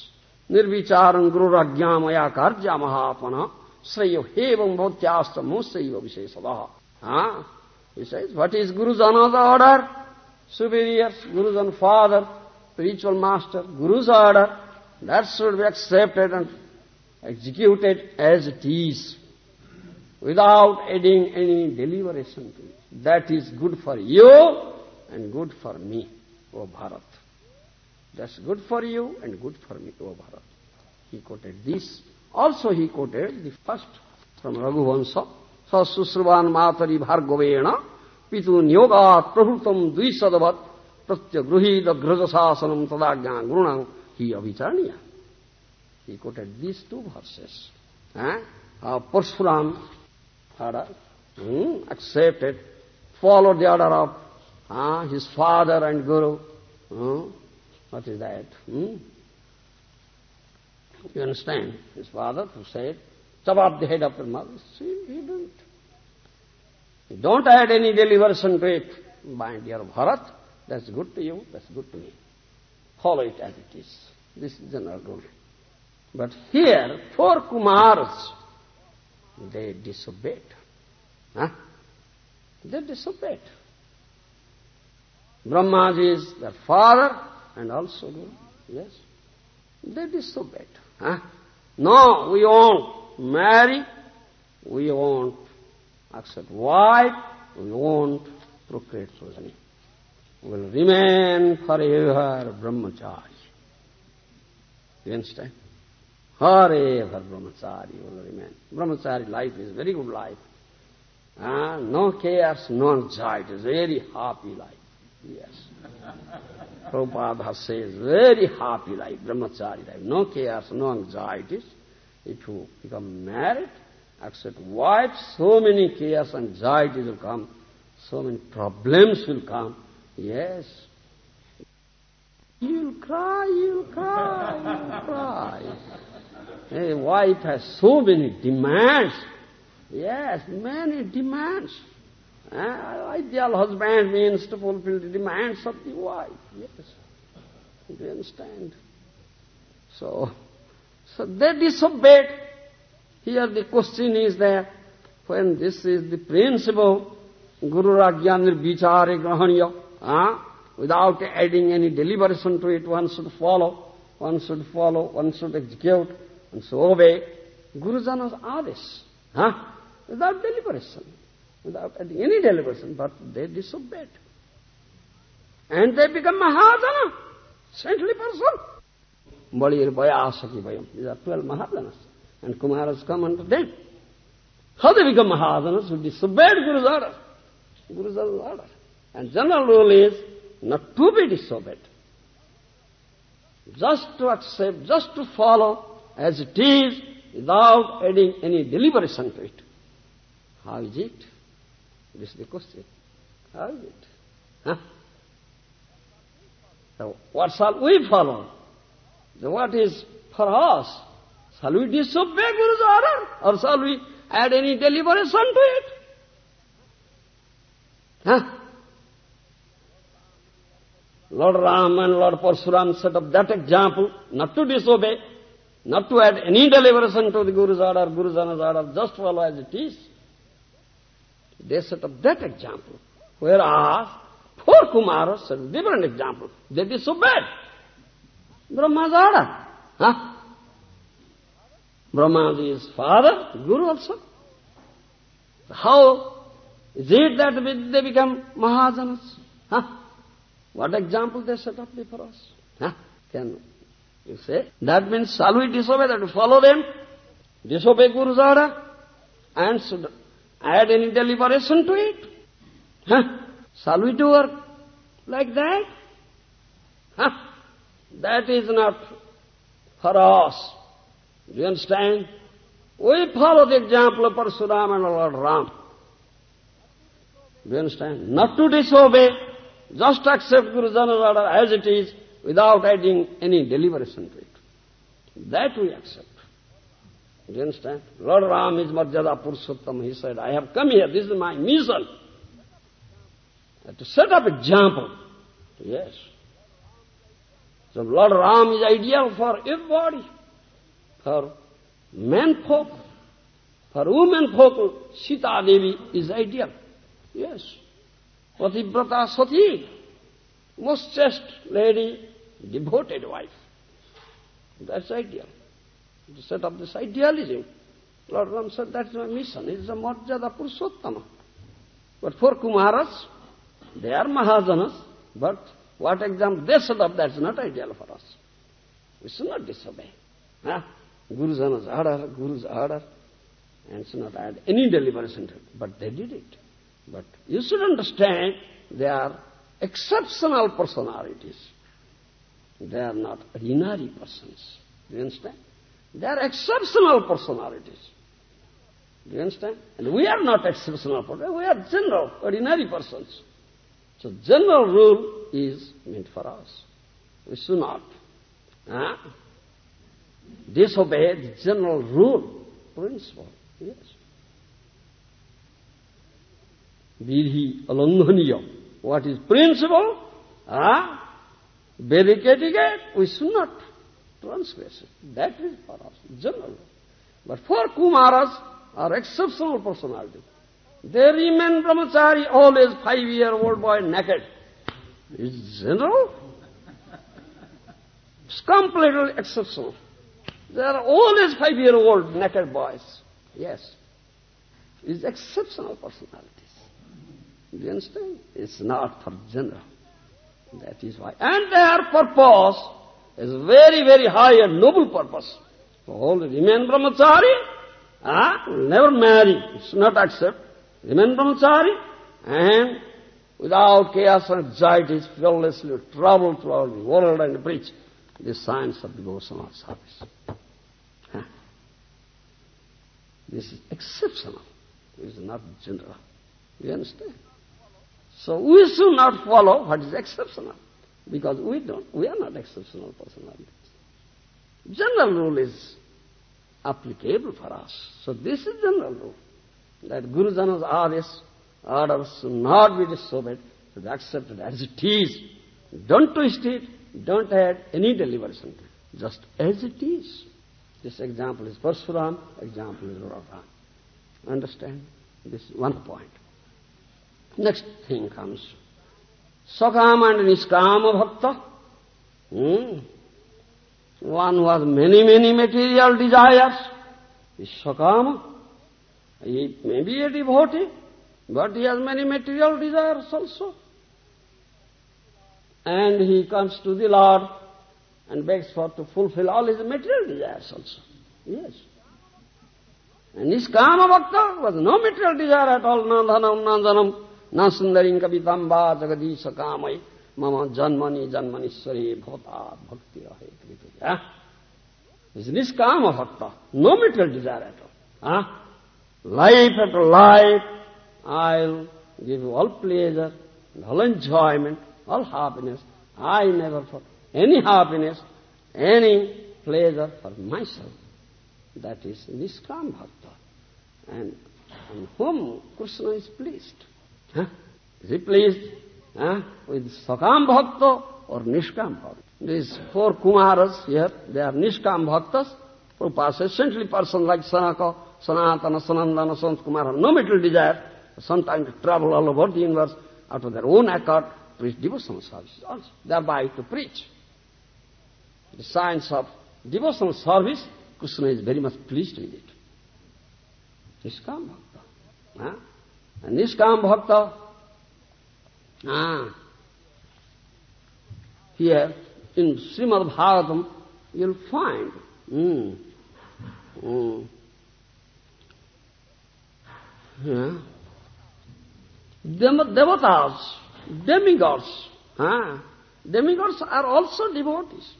Speaker 2: निर्विचार गुरुराज्ञा मया कर्जा महापन श्रेय एवं भक्त्यास्त मुश्रेव विशेष what is guru's another order superiors guru's and father spiritual master guru's order that should be accepted and executed as it is without adding any deliberation to that is good for you and good for me वो Bharat That's good for you and good for me, O Bharat. He quoted this. Also he quoted the first from Raghuvansa, Sasusruvan matari bhargovena pitu nyogat prahutam dvisadavat pratyagruhita grajasasanam tadagya gurunam. He aviciani. He quoted these two verses. Eh? Uh, Parshuram had hmm, accepted, followed the order of uh, his father and guru. Hmm? What is that? Hmm? You understand? His father who said, chop off the head of your mother. See, he didn't. You don't add any deliberation to it. My dear Bharat, that's good to you, that's good to me. Follow it as it is. This is general rule. But here, four Kumars, they disobeyed. Huh? They disobeyed. Brahmaji is their father and also. Yes. They disobeyed. Huh? No, we won't marry, we won't accept wife, we won't procreate children. We will remain forever brahmachari. You understand? Forever brahmachari will remain. Brahmachari life is very good life. Ah, no cares, no anxiety. Very happy life. Yes. Prabhupada says, very happy life, brahmachari life. No cares, no anxieties. If you become married, accept wife, so many cares, anxieties will come, so many problems will come. Yes. You'll cry, you'll cry, you'll cry. A wife has so many demands. Yes, many demands. Ideal husband means to fulfill the demands of the wife. Yes. Do you understand? So, so they disobeyed. Here the question is that when this is the principle, Guru Rajya Nirvichare Grahaniya, uh, without adding any deliberation to it, one should follow, one should follow, one should execute, and so obey Gurujana's Adesh, huh? without deliberation, without any deliberation, but they disobeyed. And they become Mahajana, saintly person. Balir Bayasaki Bayam. These are twelve Mahajanas. And Kumaras come unto them. How they become Mahajanas? Who disobeyed Guru's order. Guru's order. And general rule is not to be disobeyed. Just to accept, just to follow as it is without adding any deliberation to it. How is it? This is the question. How is it? Huh? So what shall we follow? So what is for us? Shall we disobey Guru's order or shall we add any deliberation to it? Huh? Lord Ram and Lord Parshuram set up that example, not to disobey, not to add any deliberation to the Guru's order, Guru's order, just follow as it is. They set up that example. Whereas, four Kumaras set a different example. They disobeyed. Brahma's order. Huh? Brahmaji's father, Guru also. How is it that they become Mahajanas? Huh? What example they set up before us? Huh? Can you say? That means shall we disobey that? Follow them? Disobey Guru's order? And should add any deliberation to it? Huh? Shall we do work like that? Huh? That is not for us. Do you understand? We follow the example of Parsuram and Lord Ram. Do you understand? Not to disobey, just accept Guru Jana's order as it is without adding any deliberation to it. That we accept. Do you understand? Lord Ram is Marjada Purushottam. He said, I have come here, this is my mission. To set up example. Yes. So Lord Ram is ideal for everybody. For men folk, for women folk, Sita Devi is ideal. Yes. Pativrata Sati, most chaste lady, devoted wife. That's ideal. To set up this idealism. Lord Ram said, that's my mission. It's a Marjada Purushottama. But for Kumaras, they are Mahajanas, but what example they set up, that's not ideal for us. We should not disobey. Huh? Guru's order, Guru's order, and should not add any deliberation to it. But they did it. But you should understand they are exceptional personalities. They are not ordinary persons. Do you understand? They are exceptional personalities. Do you understand? And we are not exceptional persons. We are general, ordinary persons. So general rule is meant for us. We should not huh, disobey the general rule, principle. Yes. Vidhi alanghaniyam. What is principle? Huh? Vedic etiquette, we should not transgress it. That is for us, general. But for Kumaras, are exceptional personality. They remain brahmachari, always five-year-old boy naked. Is general? It's completely exceptional. They are always five-year-old naked boys. Yes. It's exceptional personalities. Do you understand? It's not for general. That is why. And their purpose is very, very high and noble purpose. All remain brahmachari, ah, never marry, it's not accept. Remain brahmachari, and without chaos and anxieties, fearlessly travel throughout the world and preach the science of devotional service. This is exceptional. It is not general. You understand? So we should not follow what is exceptional, because we don't, we are not exceptional personalities. General rule is applicable for us. So this is general rule, that Guru Jana's orders, orders should not be disobeyed, should be accepted as it is. Don't twist it, don't add any deliberation, just as it is. This example is Parshuram, example is Ravan. Understand? This is one point. Next thing comes. Sakama and Niskama Bhakta. Hmm. One has many, many material desires is Sakama. He may be a devotee, but he has many material desires also. And he comes to the Lord and begs for to fulfill all his material desires also. Yes. And Niskama Bhakta was no material desire at all, no dhanam, न सुंदरी कवितांबा जगदीश काम मम जन्मनी जन्मनिश्वरी भोता भक्ति रहे निष्काम bhakta. No material desire at life at life I give you all pleasure all enjoyment all happiness I never for any happiness any pleasure for myself that is निष्काम bhakta. And whom Krishna is placed Huh? Is he pleased huh? with Sakam Bhakta or Nishkam Bhakta? These four Kumaras here, they are Nishkam Bhaktas. Prabhupada says, essentially person like Sanaka, Sanatana, Sanandana, Sanat Kumar have no material desire. Sometimes travel all over the universe out of their own accord, preach devotional service also, thereby to preach. The science of devotional service, Krishna is very much pleased with it. Nishkam Bhakta. Huh? And Niskam Bhakta, ah, here in Srimad Bhagavatam, you'll find mm, mm, yeah, devatas, demigods, ah, demigods are also devotees.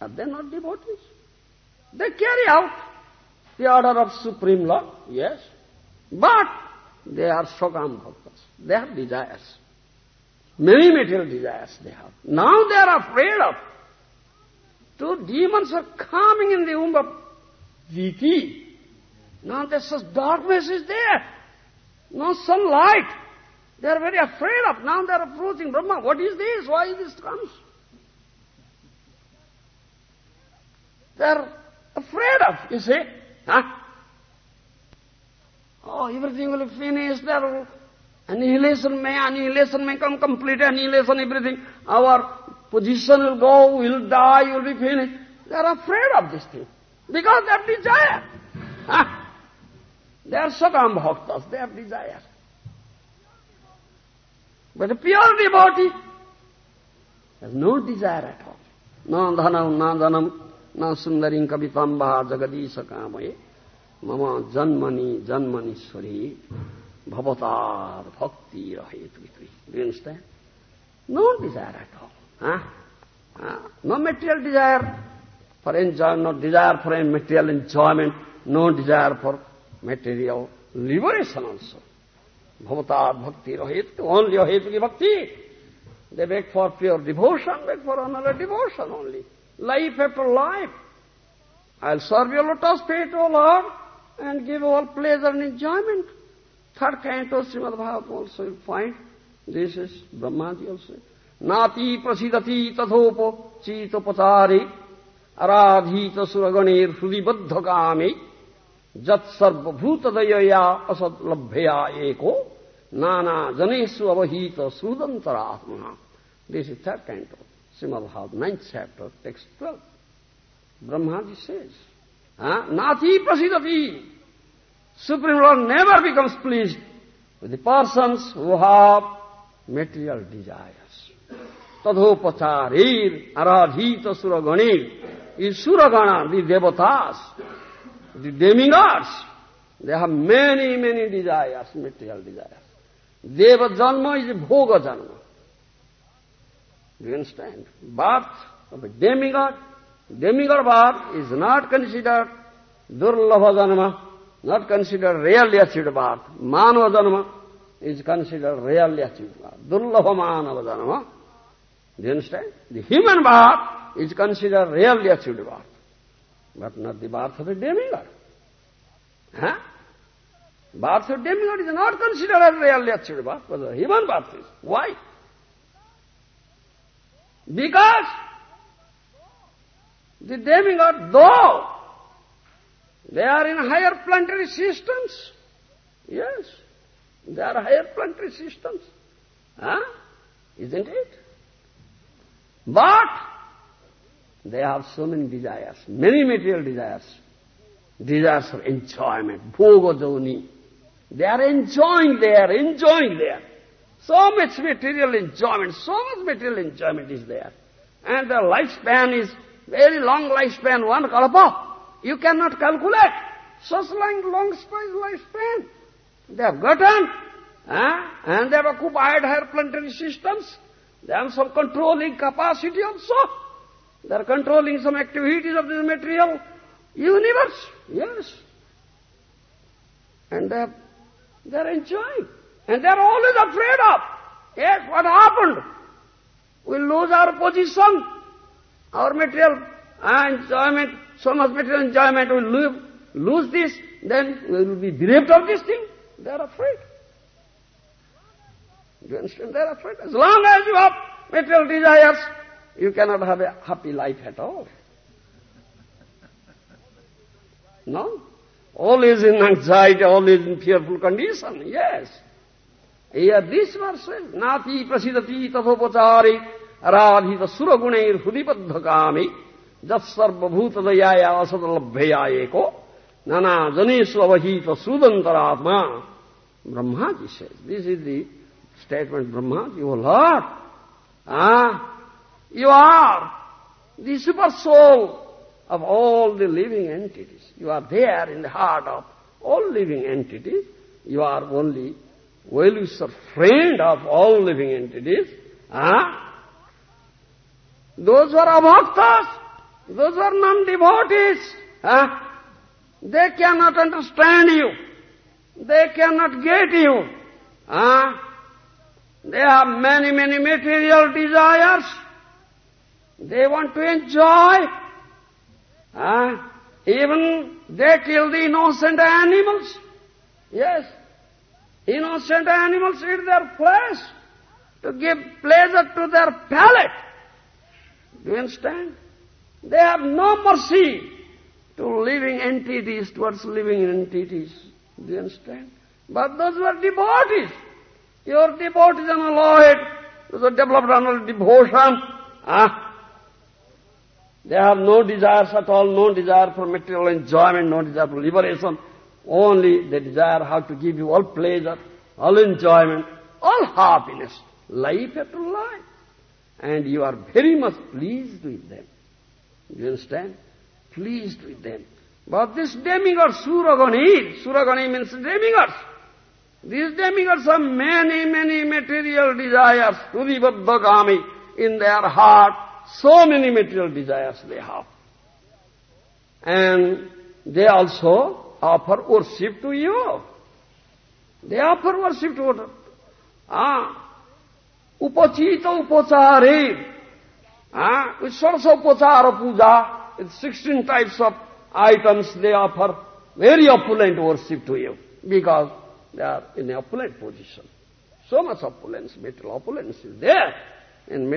Speaker 2: Are they not devotees? They carry out the order of Supreme Lord, yes. But they are Shokam Bhaktas. They have desires. Many material desires they have. Now they are afraid of. Two demons are coming in the womb of Diti. Now there's such darkness is there. No sunlight. They are very afraid of. Now they are approaching Brahma. What is this? Why this comes? They are afraid of, you see. Huh? Oh, everything will be finished. There annihilation may, annihilation may come, complete annihilation, everything. Our position will go, we'll die, we'll be finished. They are afraid of this thing. Because they have desire. Huh? They are sakam bhaktas, they have desire. But a pure devotee has no desire at all. Na dhanam, na dhanam, na sundarim kavitam baha jagadisha kamaye. Mama Janmani Janmanishwari bhavatar bhakti rahetritri. Do you understand? No desire at all. Huh? Uh, no material desire for enjoyment, no desire for material enjoyment, no desire for material liberation also. Bhavatar bhakti rahit, only ahetuki bhakti. They beg for pure devotion, beg for another devotion only. Life after life. I'll serve your lotus feet, O Lord, and give all pleasure and enjoyment. Third canto, Srimad Bhagavatam also you find. This is Brahmaji also. Nati prasidati tadhopo chitopatari aradhita suraganir hrudibaddhakami jat sarvabhutadayaya asad labhya eko nana janesu avahita sudantaratmana. This is third canto, Srimad Bhagavatam, ninth chapter, text 12. Brahmaji says, Nati prasidati. Supreme Lord never becomes pleased with the persons who have material desires. Tadhopacharir aradhita suraganir is suragana, the devatas, the demigods. They have many, many desires, material desires. Deva Janma is a Bhoga Janma. Do you understand? Birth of a demigod, demigod birth is not considered Durlabha Janma, not considered rarely achieved birth. Manava Janma is considered rarely achieved birth. Durlabha Manava Janma. Do you understand? The human birth is considered rarely achieved birth, but not the birth of a demigod. Huh? Birth of demigod is not considered as rarely achieved birth, but the human birth is. Why? Because the demigod, though they are in higher planetary systems, yes, they are higher planetary systems, huh? isn't it? But they have so many desires, many material desires, desires for enjoyment, bhogodoni. They are enjoying there, enjoying there. So much material enjoyment, so much material enjoyment is there. And their lifespan is very long lifespan, one kalpa. You cannot calculate such long, long lifespan. They have gotten, eh? and they have occupied higher planetary systems. They have some controlling capacity also. They are controlling some activities of this material universe. Yes. And they they are enjoying. And they are always afraid of. Yes, what happened? We lose our position, our material enjoyment, so much material enjoyment, we lose, lose this, then we will be bereft of this thing. They are afraid. You understand? They are afraid. As long as you have material desires, you cannot have a happy life at all. No? All is in anxiety, all is in fearful condition, yes. Here this verse says, Nati prasidati tathopachari aradhita suragunair hudipaddhakami jat sarvabhutadayaya asadalabhyaya eko nana janesu avahita sudantaratma. Brahmaji says, this is the statement Brahmaji, O Lord, ah, you are the super soul of all the living entities. You are there in the heart of all living entities. You are only well-wisher friend of all living entities. Ah? Those who are abhaktas, those are non-devotees, ah? they cannot understand you. They cannot get you. Ah? They have many, many material desires. They want to enjoy. Ah? Even they kill the innocent animals. Yes. Innocent animals eat their flesh to give pleasure to their palate. Do you understand? They have no mercy to living entities, towards living entities. Do you understand? But those who are devotees, your devotees unalloyed, those are developed under devotion, ah, they have no desires at all, no desire for material enjoyment, no desire for liberation. Only they desire how to give you all pleasure, all enjoyment, all happiness, life after life. And you are very much pleased with them. You understand? Pleased with them. But this demigod, Suragani, Suragani means demigods. These demigods have many, many material desires, Srudibaddhagami, in their heart. So many material desires they have. And they also offer worship to you. They offer worship to you. Ah, upachita upachare. Ah, with upachara puja, with 16 types of items they offer very opulent worship to you because they are in opulent position. So much opulence, material opulence is there in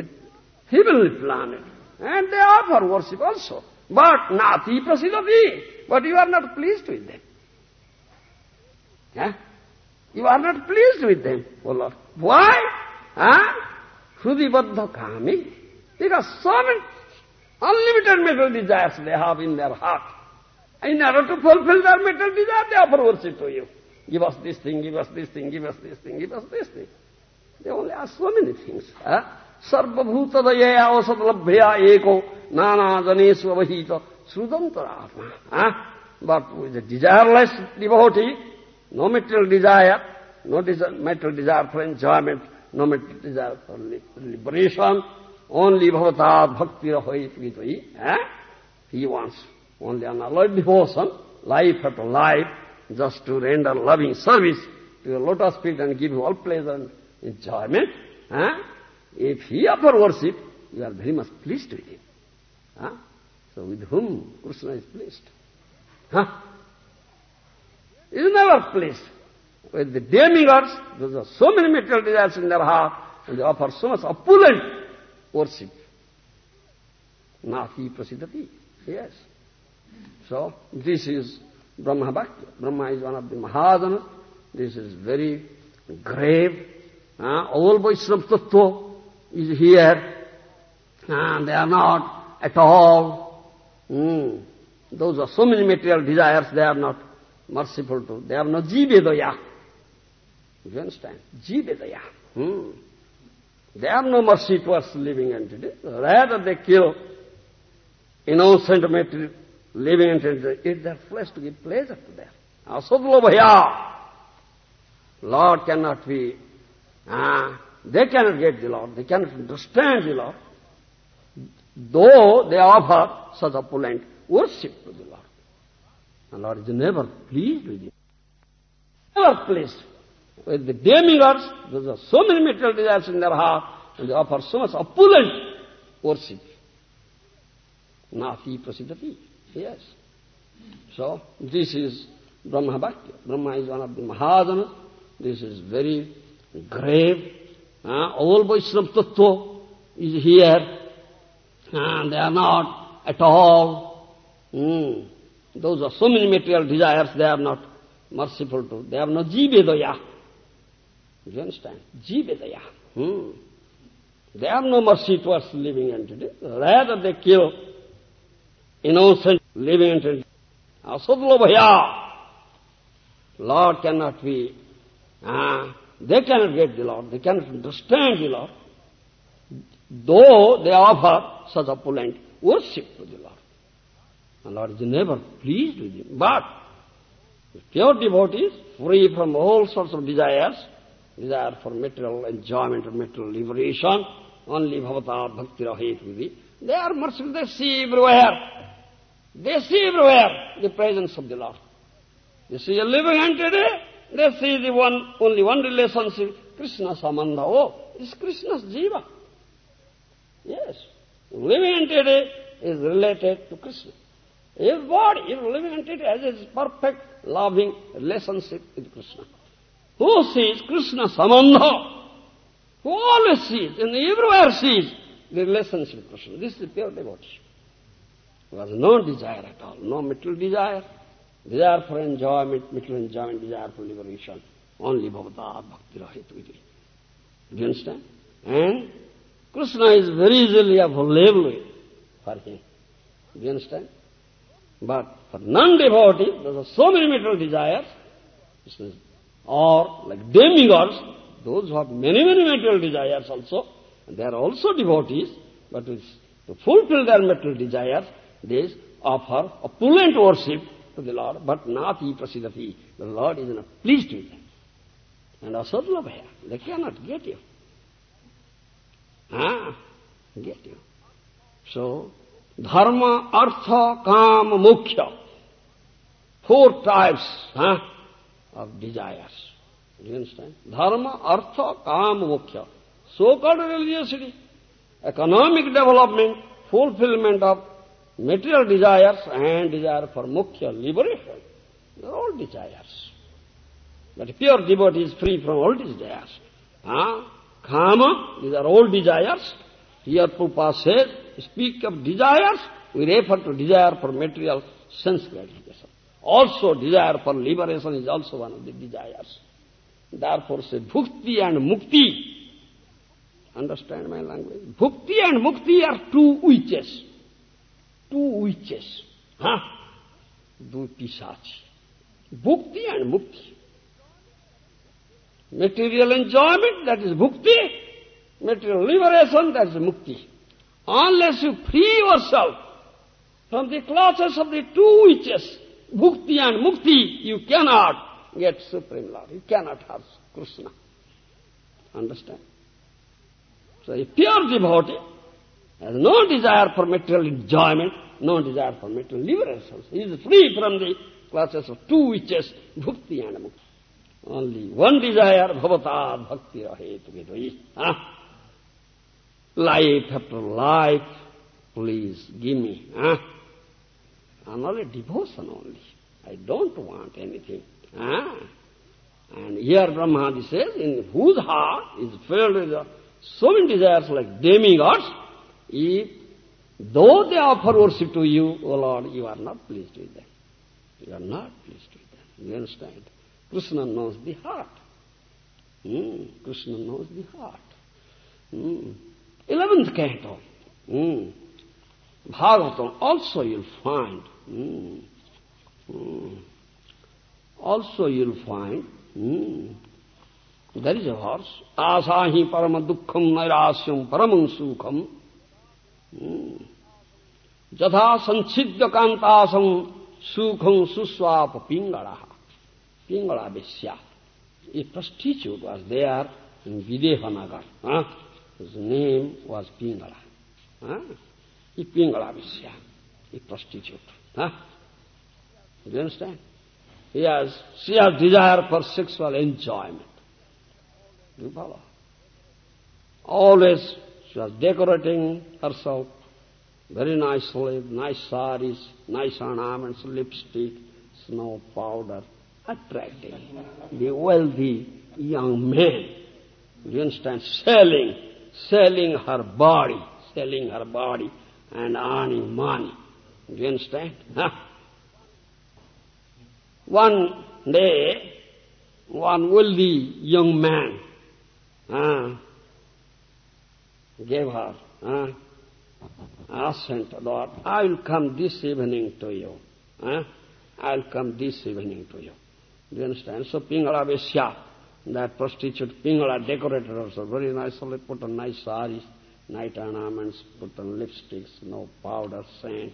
Speaker 2: heavenly planet. And they offer worship also. But nati prasidati. But you are not pleased with them. Yeah? You are not pleased with them, O Lord. Why? क्षुदिबद्ध कामी because सब unlimited material desires they have in their heart in are to fulfil their material desire they offer verse to you give us this thing give us this thing give us this thing give us this thing they only are so many things सर्वभूत दया औसत लभ्या एको नाना जनेश अवहित स्वतंत्र आत्मा but with desireless devotee no material desire no desire material desire for enjoyment no material desire for liberation, only bhavata bhakti rahoit eh? He wants only unalloyed devotion, life after life, just to render loving service to your lotus feet and give you all and enjoyment. Huh? If he offer worship, you are very much pleased with him. Huh? So with whom Krishna is pleased? Huh? He is never pleased. With the demigods, there are so many material desires in their heart, and they offer so much opulent worship. Nati prasidati. Yes. So, this is Brahma Bhakti. Brahma is one of the Mahajanas. This is very grave. Uh, all Vaishnava Tattva is here. And they are not at all. Mm. Those are so many material desires, they are not merciful to. They have no jivedaya. You understand? Jivedaya. Hmm. They have no mercy towards living entity. Rather they kill innocent material living entity, eat their flesh to give pleasure to them. Asadlobhaya. Lord cannot be, uh, they cannot get the Lord, they cannot understand the Lord, though they offer such opulent worship to the Lord. The Lord is never pleased with you. Never pleased. With the demigods, there are so many material desires in their heart, and they offer so much opulent worship. Nati prasidati. Yes. So, this is Brahma Bhakti. Brahma is one of the Mahajanas. This is very grave. Uh, all Vaishnava Tattva is here. And they are not at all. Mm. Those are so many material desires, they are not merciful to. They have no jivedaya. You understand? Jivedaya. Hmm. They have no mercy towards living entity. Rather they kill innocent living entity. Asadlobhaya. Lord cannot be, uh, they cannot get the Lord, they cannot understand the Lord, though they offer such opulent worship to the Lord. The Lord is never pleased with him. But pure devotees, free from all sorts of desires, desire for material enjoyment or material liberation, only bhavata bhakti rahit they are merciful, they see everywhere. They see everywhere the presence of the Lord. They see a living entity, they see the one, only one relationship, Krishna Sambandha. Oh, it's Krishna's jiva. Yes. Living entity is related to Krishna. His body, his living entity has a perfect loving relationship with Krishna. Who sees Krishna Sambandha? Who always sees and everywhere sees the relationship with Krishna. This is pure devotion. There was no desire at all, no material desire. Desire for enjoyment, material enjoyment, desire for liberation. Only bhavata bhakti rahitaviti. Do you understand? And Krishna is very easily available for him. Do you understand? But for non-devotee, there are so many material desires, or like demigods, those who have many, many material desires also, they are also devotees, but to fulfill their material desires, they offer opulent worship to the Lord, but not prasidati. The Lord is not pleased with them. and asadlabhaya. They cannot get you. Ah, get you. So, dharma, artha, kama, mukhya. Four types huh, of desires. Do you understand? Dharma, artha, kama, mukhya. So-called religiosity, economic development, fulfillment of material desires and desire for mukhya, liberation. They are all desires. But pure devotee is free from all desires. Huh? Kama, these are all desires. Here Prabhupada says, speak of desires, we refer to desire for material sense gratification. Also desire for liberation is also one of the desires. Therefore say bhukti and mukti. Understand my language? Bhukti and mukti are two witches. Two witches. Huh? Do pisachi. Bhukti and mukti. Material enjoyment, that is bhukti. Material liberation, that is mukti. Unless you free yourself from the clutches of the two witches, bhukti and mukti, you cannot get Supreme Lord. You cannot have Krishna. Understand? So a pure devotee has no desire for material enjoyment, no desire for material liberation. He is free from the clutches of two witches, bhukti and mukti. Only one desire, bhavata bhakti rahetu. Huh? Life after life, please give me. Huh? Only devotion only. I don't want anything. Huh? And here Brahmadi says, in whose heart is filled with so many desires like demigods, if though they offer worship to you, O Lord, you are not pleased with them. You are not pleased with them. You understand? Krishna knows the heart. Hmm. Krishna knows the heart. Hmm. Eleventh canto. Hmm. Bhagavatam also you'll find. Hmm. Hmm. Also you'll find. Hmm. There is a verse. Asahi parama dukkham nairasyam. Hmm. Jatha sanchidya kantasam sukham suswapa pingalaha. Pingala Vesya. A prostitute was there in Videhanagar. Huh? His name was Pingala. Huh? A Pingala Vesya, a prostitute. Huh? Do you understand? He has, she has desire for sexual enjoyment. Do you follow? Always she was decorating herself very nicely, nice saris, nice ornaments, lipstick, snow powder, attracting the wealthy young man. You understand? Selling, selling her body, selling her body and earning money. Do you understand? Huh? One day, one wealthy young man uh, gave her, uh, asked Lord, I will come this evening to you. Uh, I'll come this evening to you. Do you understand? So Pingala Vesya, that prostitute Pingala decorated herself very nicely, put on nice saris, night ornaments, put on lipsticks, no powder, scent,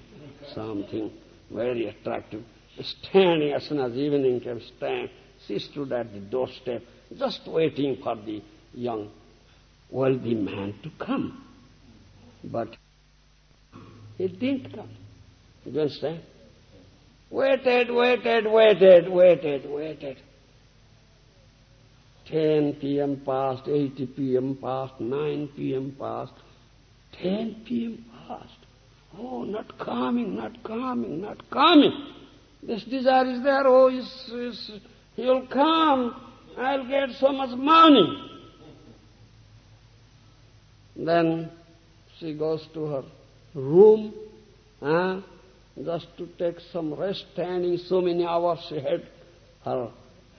Speaker 2: something very attractive. Standing as soon as evening came, stand, she stood at the doorstep, just waiting for the young, wealthy man to come. But he didn't come. You understand? Waited, waited, waited, waited, waited. 10 p.m. passed, 8 p.m. passed, 9 p.m. passed, 10 p.m. passed. Oh, not coming, not coming, not coming. This desire is there. Oh, he's, he's, he'll come. I'll get so much money. Then she goes to her room. Huh? just to take some rest, standing so many hours, she had her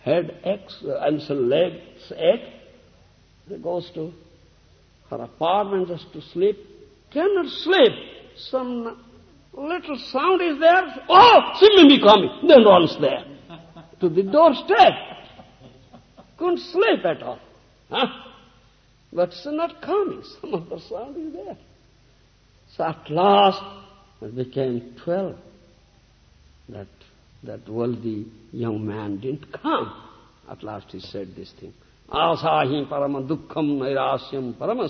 Speaker 2: head aches, and some legs ache. She goes to her apartment just to sleep. Cannot sleep. Some little sound is there. Oh, may be coming. Then runs there to the doorstep. Couldn't sleep at all. Huh? But she's not coming. Some other sound is there. So at last, it became twelve. That, that worthy young man didn't come. At last he said this thing. Asahi parama dukkham nairasyam parama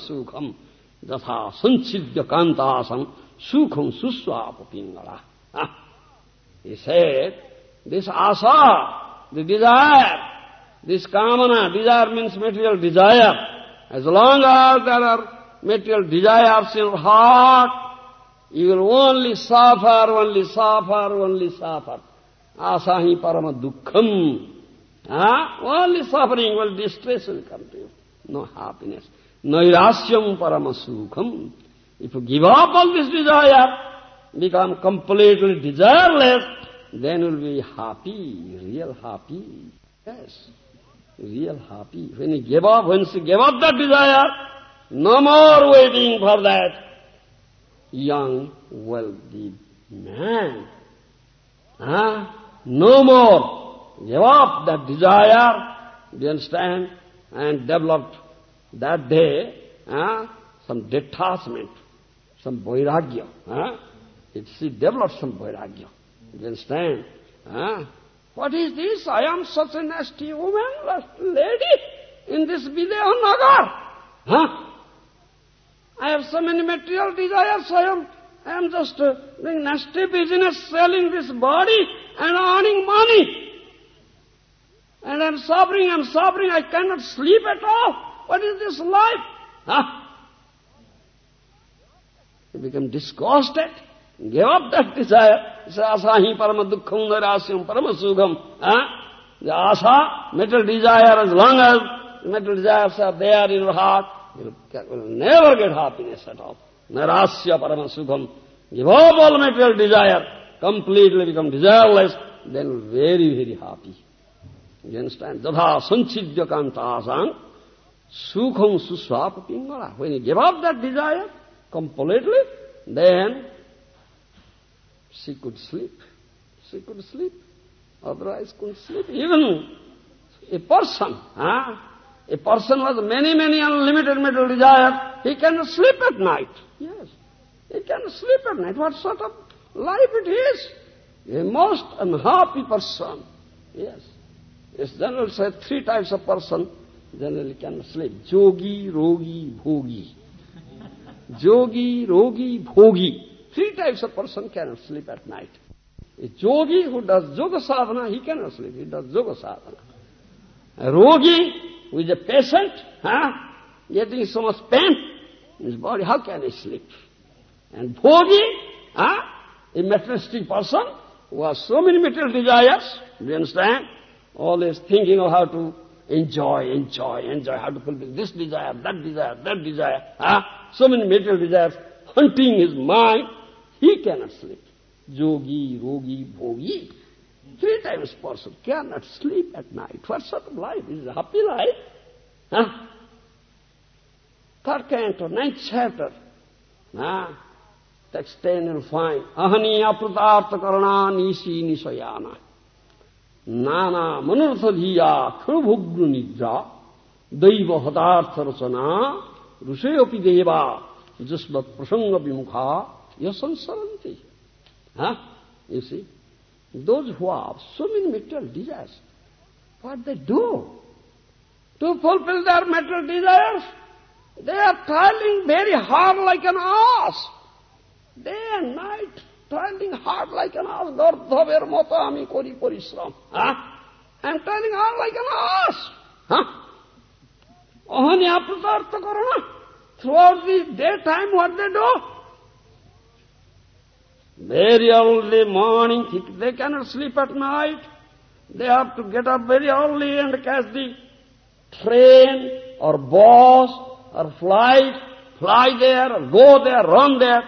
Speaker 2: datha sanchivya kantasam sukham suswapa pingala. Ah. He said, this asa, the desire, this kamana, desire means material desire. As long as there are material desires in your heart, you will only suffer, only suffer, only suffer. Parama dukkham. Ah, only suffering will distress will come to you. No happiness. Nairasyam parama sukham. If you give up all this desire, become completely desireless, then you'll be happy, real happy. Yes, real happy. When you give up, once you give up that desire, no more waiting for that young, wealthy man. Huh? No more. Give up that desire, do you understand? And developed that day huh? some detachment some vairagya. Huh? It, she develops some vairagya. You understand? Huh? What is this? I am such a nasty woman, lady, in this Videha Nagar. Huh? I have so many material desires. I am, I am just uh, doing nasty business, selling this body and earning money. And I am suffering, I am suffering, I cannot sleep at all. What is this life? Huh? He became disgusted, gave up that desire. He said, Asahi parama dukkham narasyam parama sukham. Huh? The asa, mental desire, as long as mental desires are there in your heart, you will never get happiness at all. Narasya parama sukham. Give up all material desire, completely become desireless, then very, very happy. You understand? Jatha sanchidya kantasang sukham suswapa pingala. When you give up that desire, completely, then she could sleep. She could sleep. Otherwise couldn't sleep. Even a person, huh? a person with many, many unlimited mental desire, he cannot sleep at night. Yes. He cannot sleep at night. What sort of life it is? A most unhappy person. Yes. Yes, general said three types of person generally cannot sleep. Jogi, Rogi, Bhogi. Jogi, Rogi, Bhogi. Three types of person cannot sleep at night. A yogi who does yoga sadhana, he cannot sleep. He does yoga sadhana. A rogi who is a patient, huh, getting so much pain in his body, how can he sleep? And bhogi, huh, ah, a materialistic person who has so many material desires, do you understand? Always thinking of how to enjoy, enjoy, enjoy, how to fulfill this desire, that desire, that desire, huh? so many material desires, hunting his mind, he cannot sleep. Yogi, Rogi, Bhogi. Three times person cannot sleep at night. What sort of life? Is a happy life? Huh? Third canto, ninth chapter. Huh? Text 10 you'll find. Ahaniya pratartha karana nisi nisayana. Nana manurtha dhiya nidra. Daiva hadartha rasana. Rushayopi deva. Jasmat prasanga vimukha. Yasansaranti. Huh? You see? Those who have so many material desires, what they do? To fulfill their material desires, they are toiling very hard like an ass. Day and night, toiling hard like an ass. Gardhaver mata ami kori parisram. Huh? I'm toiling hard like an ass. Huh? Ahanya pratartha karana. Throughout the daytime, what they do? Very early morning, they cannot sleep at night. They have to get up very early and catch the train or bus or fly, fly there or go there, run there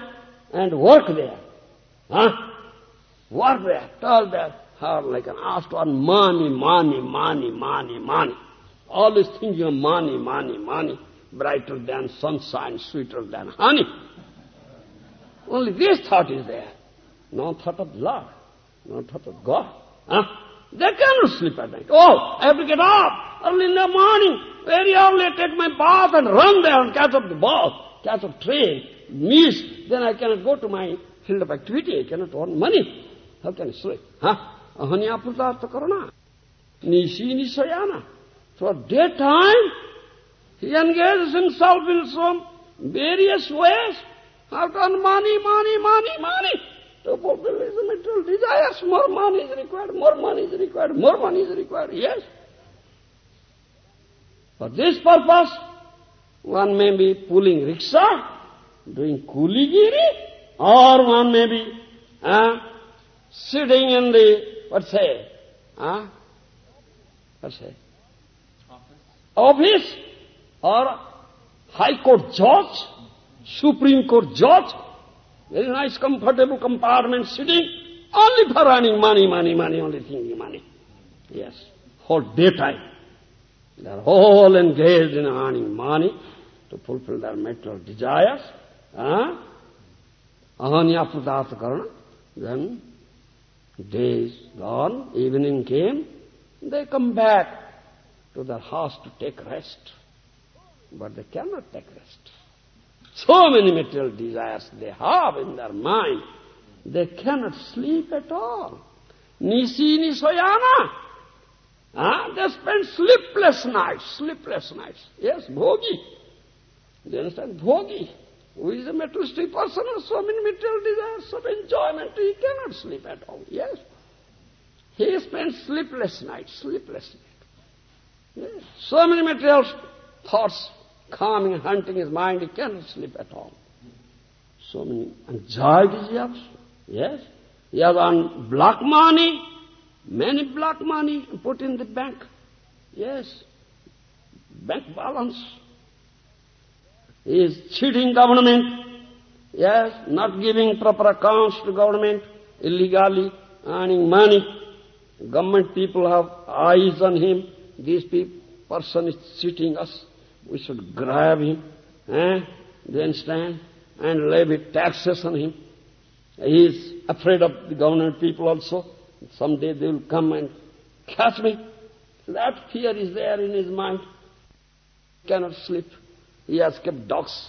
Speaker 2: and work there. Huh? Work there, toil there, hard like an ass money, money, money, money, money, money. Always thinking of money, money, money, brighter than sunshine, sweeter than honey. Only this thought is there. No thought of love, no thought of God. Huh? They cannot sleep at night. Oh, I have to get up early in the morning, very early, I take my bath and run there and catch up the bus, catch up train, miss, then I cannot go to my field of activity, I cannot earn money. How can I sleep? Huh? Ahanya pratartha karana. Nishi nisayana. So daytime, he engages himself in some various ways, earn money, money, money, money, to fulfill his material desires. More money is required, more money is required, more money is required, yes. For this purpose, one may be pulling rickshaw, doing kuligiri, or one may be uh, sitting in the, what say, uh, what say, office or High Court judge, Supreme Court judge, very nice comfortable compartment sitting, only for earning money, money, money, only thinking money. Yes, whole daytime. They are all engaged in earning money to fulfill their material desires. Ahanya Pradartha Karana. Then days gone, evening came, they come back to their house to take rest. But they cannot take rest. So many material desires they have in their mind, they cannot sleep at all. Nisi Nisoyana. Ah, they spend sleepless nights, sleepless nights. Yes, bhogi. You understand? Bhogi. Who is a materialistic person with so many material desires, so enjoyment, he cannot sleep at all. Yes. He spends sleepless nights, sleepless nights. Yes. So many material thoughts coming, hunting his mind, he cannot sleep at all. So many anxieties he has. Yes. He has on black money, many black money put in the bank. Yes. Bank balance. He is cheating government. Yes, not giving proper accounts to government, illegally earning money. Government people have eyes on him. This person is cheating us. We should grab him, eh? then stand and levy taxes on him. He is afraid of the government people also. Someday they will come and catch me. That fear is there in his mind. He cannot sleep. He has kept dogs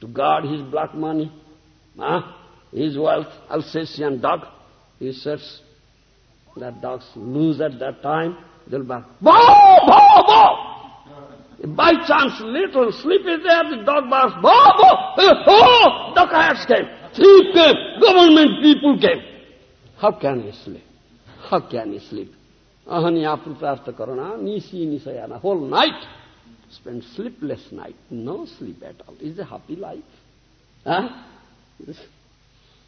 Speaker 2: to guard his black money, huh? his wealth, Alsatian dog. He says that dogs lose at that time, they'll bark, bow, bow, bow. By chance, little sleep is there, the dog barks, bow, bow, oh, eh, dacoits came, thief came, government people came. How can he sleep? How can he sleep? Ahanya prartha karana, nisi nisayana, whole night. Spend sleepless night, no sleep at all. Is a happy life? Huh?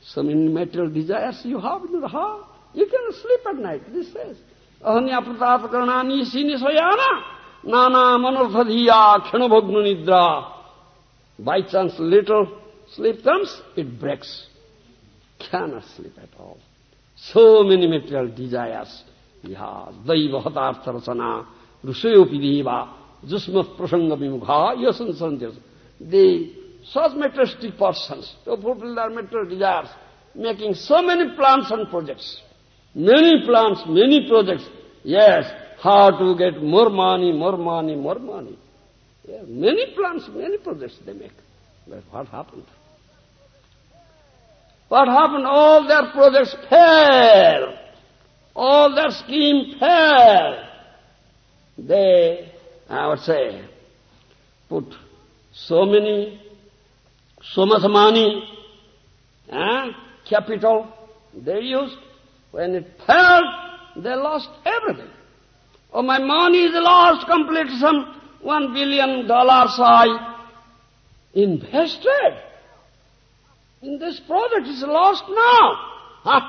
Speaker 2: So many material desires you have in your heart. You cannot sleep at night, this says. Ahanya pratap karana nisi nisayana, nana manarthadhiya khanabhagnu nidra. By chance little sleep comes, it breaks. Cannot sleep at all. So many material desires. यहा दैव हतार्थ रचना ऋषयोपी देवा, जुस्म प्रसंग विमुखा, यह संसन they such materialistic person to to fulfil their material desires, making so many plans and projects. Many plans, many projects. Yes how to get more money more money more money many plans, many projects they make what happened What happened? All their projects failed. All their scheme failed. They, I would say, put so many, so much money, eh, capital they used. When it failed, they lost everything. Oh, my money is lost completely. Some one billion dollars I invested in this project. It's lost now. Huh?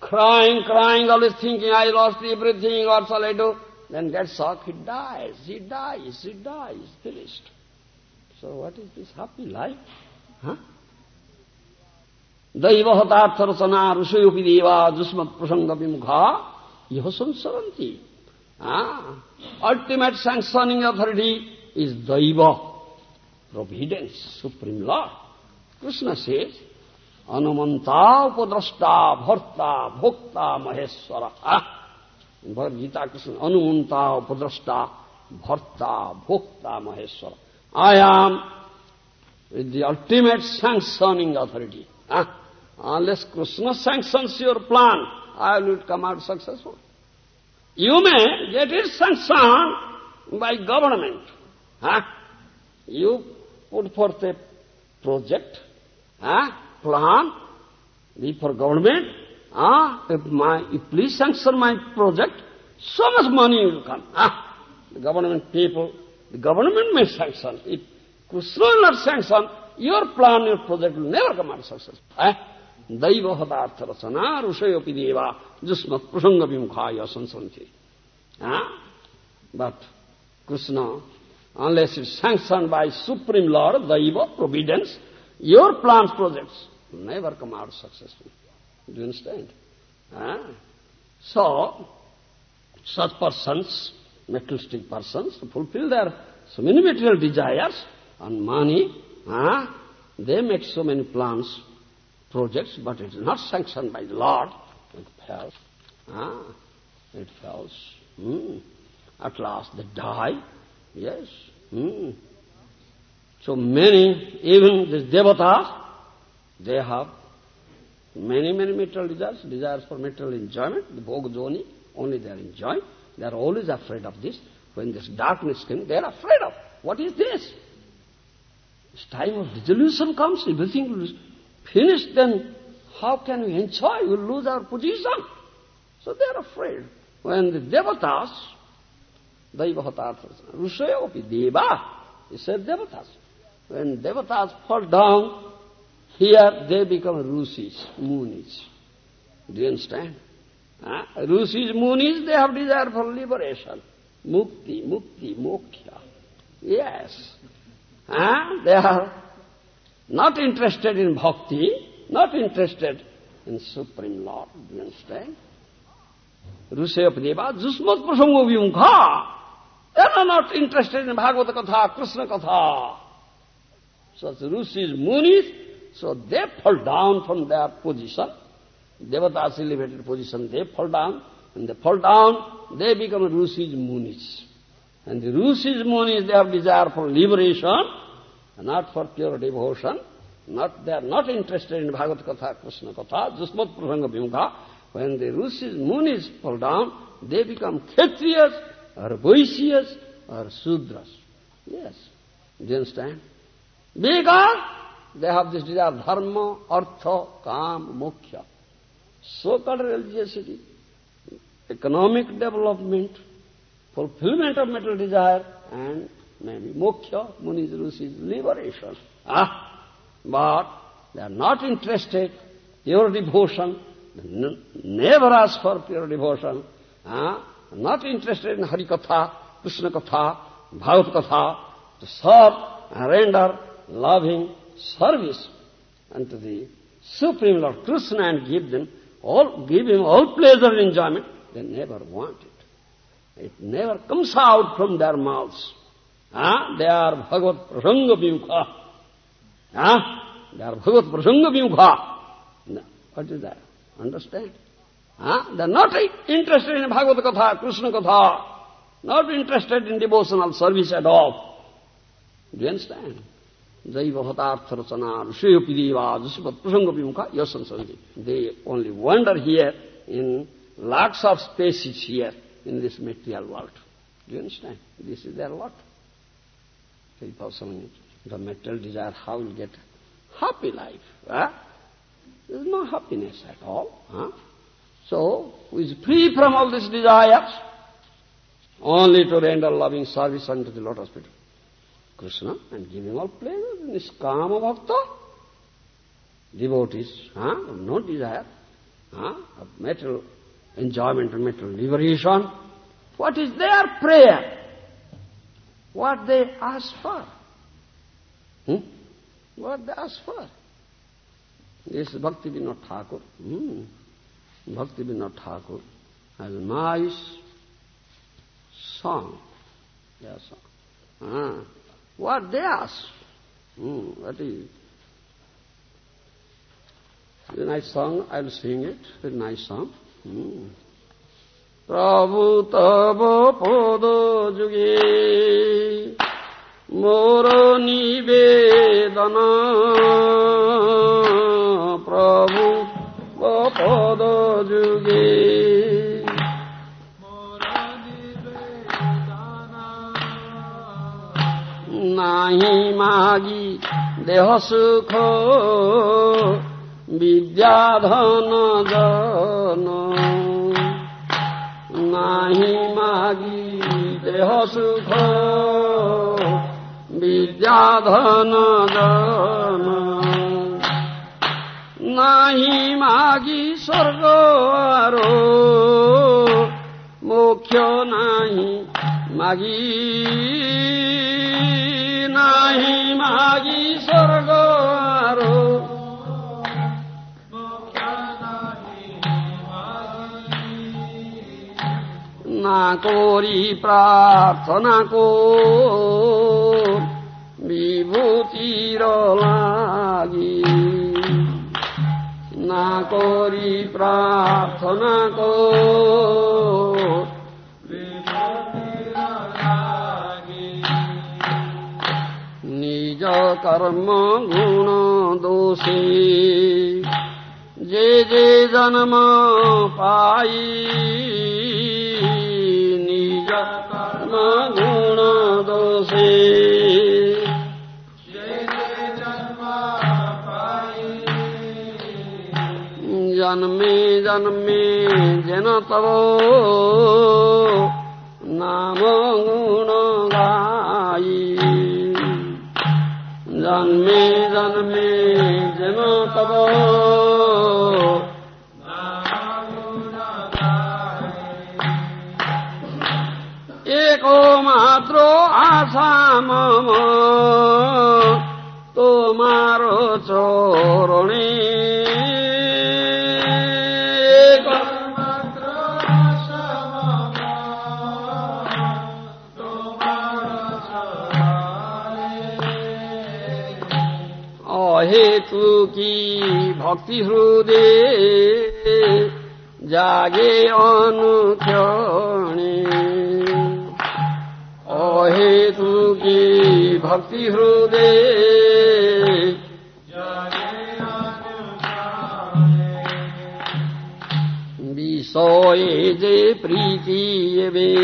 Speaker 2: Crying, crying, always thinking, I lost everything, what shall I do? Then gets shocked, he dies, he dies, he dies, finished. So what is this happy life? Huh? दैव हतार्थ रचना ऋषयोपि देवा जुस्मत प्रसंग विमुखा यह संसरंती ultimate sanctioning authority is Daiva, providence, supreme law. Krishna says, Anumanta upadrashta bharta bhokta maheswara. In Bhagavad Gita, Krishna, Anumanta upadrashta bharta bhokta maheswara. I am with the ultimate sanctioning authority. Ah, Unless Krishna sanctions your plan, I will come out successful. You may get it sanctioned by government. Huh? You put forth a project, huh? plan, be for government. Huh? If, my, if please sanction my project, so much money will come. Huh? The government people, the government may sanction. If Krishna will not sanction, your plan, your project will never come out successful. Eh? दैव हतार्थ रचना ऋषयोपि देवा जुस्मत प्रसंग विमुखाय संसंति. But Krishna, unless it's sanctioned by Supreme Lord, Daiva, Providence, your plans, projects will never come out successful. Do you understand? So, such persons, materialistic persons, to fulfill their so many material desires and money, they make so many plans, projects, but it is not sanctioned by the Lord. It fails. Ah, it fails. Mm. At last they die. Yes. Mm. So many, even these devatas, they have many, many material desires, desires for material enjoyment, the bhog only they are enjoying. They are always afraid of this. When this darkness comes, they are afraid of. What is this? This time of dissolution comes, everything will finish, then how can we enjoy? We'll lose our position. So they are afraid. When the devatas, Daivahatarthas, Rushayopi Deva, he said devatas. When devatas fall down, here they become rusis, munis. Do you understand? Huh? Rusis, munis, they have desire for liberation. Mukti, mukti, moksha. Yes. Huh? They are not interested in bhakti, not interested in Supreme Lord. Do you understand? Rusyapadeva, Jusmat Prasango Vyumkha. They are not interested in Bhagavata Katha, Krishna Katha. Such Rusis, Munis, so they fall down from their position. Devatas elevated position, they fall down. When they fall down, they become Rusis, Munis. And the Rusis, Munis, they have desire for liberation, not for pure devotion. Not, they are not interested in Bhagavad Katha, Krishna Katha, Jusmat Prasanga Vimukha. When the Rishis, Munis fall down, they become Kshatriyas, or Vaishyas, or Sudras. Yes. Do you understand? Because they have this desire, dharma, artha, kam, moksha. So-called religiosity, economic development, fulfillment of material desire, and maybe moksha, munis, rishis, liberation. Ah, but they are not interested, pure devotion, never ask for pure devotion, ah, not interested in Harikatha, Krishna Katha, Bhagavad Katha, to serve and render loving service unto the Supreme Lord Krishna and give them all, give him all pleasure and enjoyment, they never want it. It never comes out from their mouths. Ah, they are Bhagavad Prasanga Vimukha. Ah, they are Bhagavad Prasanga Vimukha. What is that? Understand? They are not interested in Bhagavad Katha, Krishna Katha, not interested in devotional service at all. Do you understand? Jaiva Bhatartha Rachana, Rishayopi Deva, Jasipat Prasanga Vimukha, Yasansanji. They only wander here in lakhs of spaces here in this material world. Do you understand? This is their lot. The material desire, how will get happy life? Huh? There is no happiness at all. Huh? So, who is free from all these desires, only to render loving service unto the lotus feet Krishna and giving all pleasure, in this niskama bhakta. Devotees, huh? no desire huh? of material enjoyment and material liberation. What is their prayer? What they ask for? Hmm? What they ask for? This Bhakti Vinod Thakur. Hmm. Bhakti Vinod Thakur has a nice song. Yes. Ah. What they ask? Hmm. What is a nice song. I'll sing it. Very nice song. Hmm. প্রভু তব পদ যুগে মোর নিবেদন প্রভু পদযুগে নাহি মাগি দেহ সুখ বিদ্যাধন জন। নাহি মাগি দেহ সুখ বিদ্যাধন জন। নাহি মাগি স্বর্গ আরও। মোক্ষ নাহি মাগি। নাহি মাগি স্বর্গ আরও। না করি প্রার্থনা কো বিভূতির লাগি। না করি, প্রার্থনা কো নিজ কর্ম গুণ দোষে। যে যে জন্ম পাই, নিজ কর্ম গুণ দোষে। জন্মে জন্মে যেন তব নাম গুণ গাই। জন্মে জন্মে যেন তব একমাত্র আশা মম। তোমার চরণে অহেতু কি ভক্তি হৃদে জাগে অনুক্ষণে? অহেতু কি ভক্তি হৃদে বিষয়ে যে প্রীতি এবে?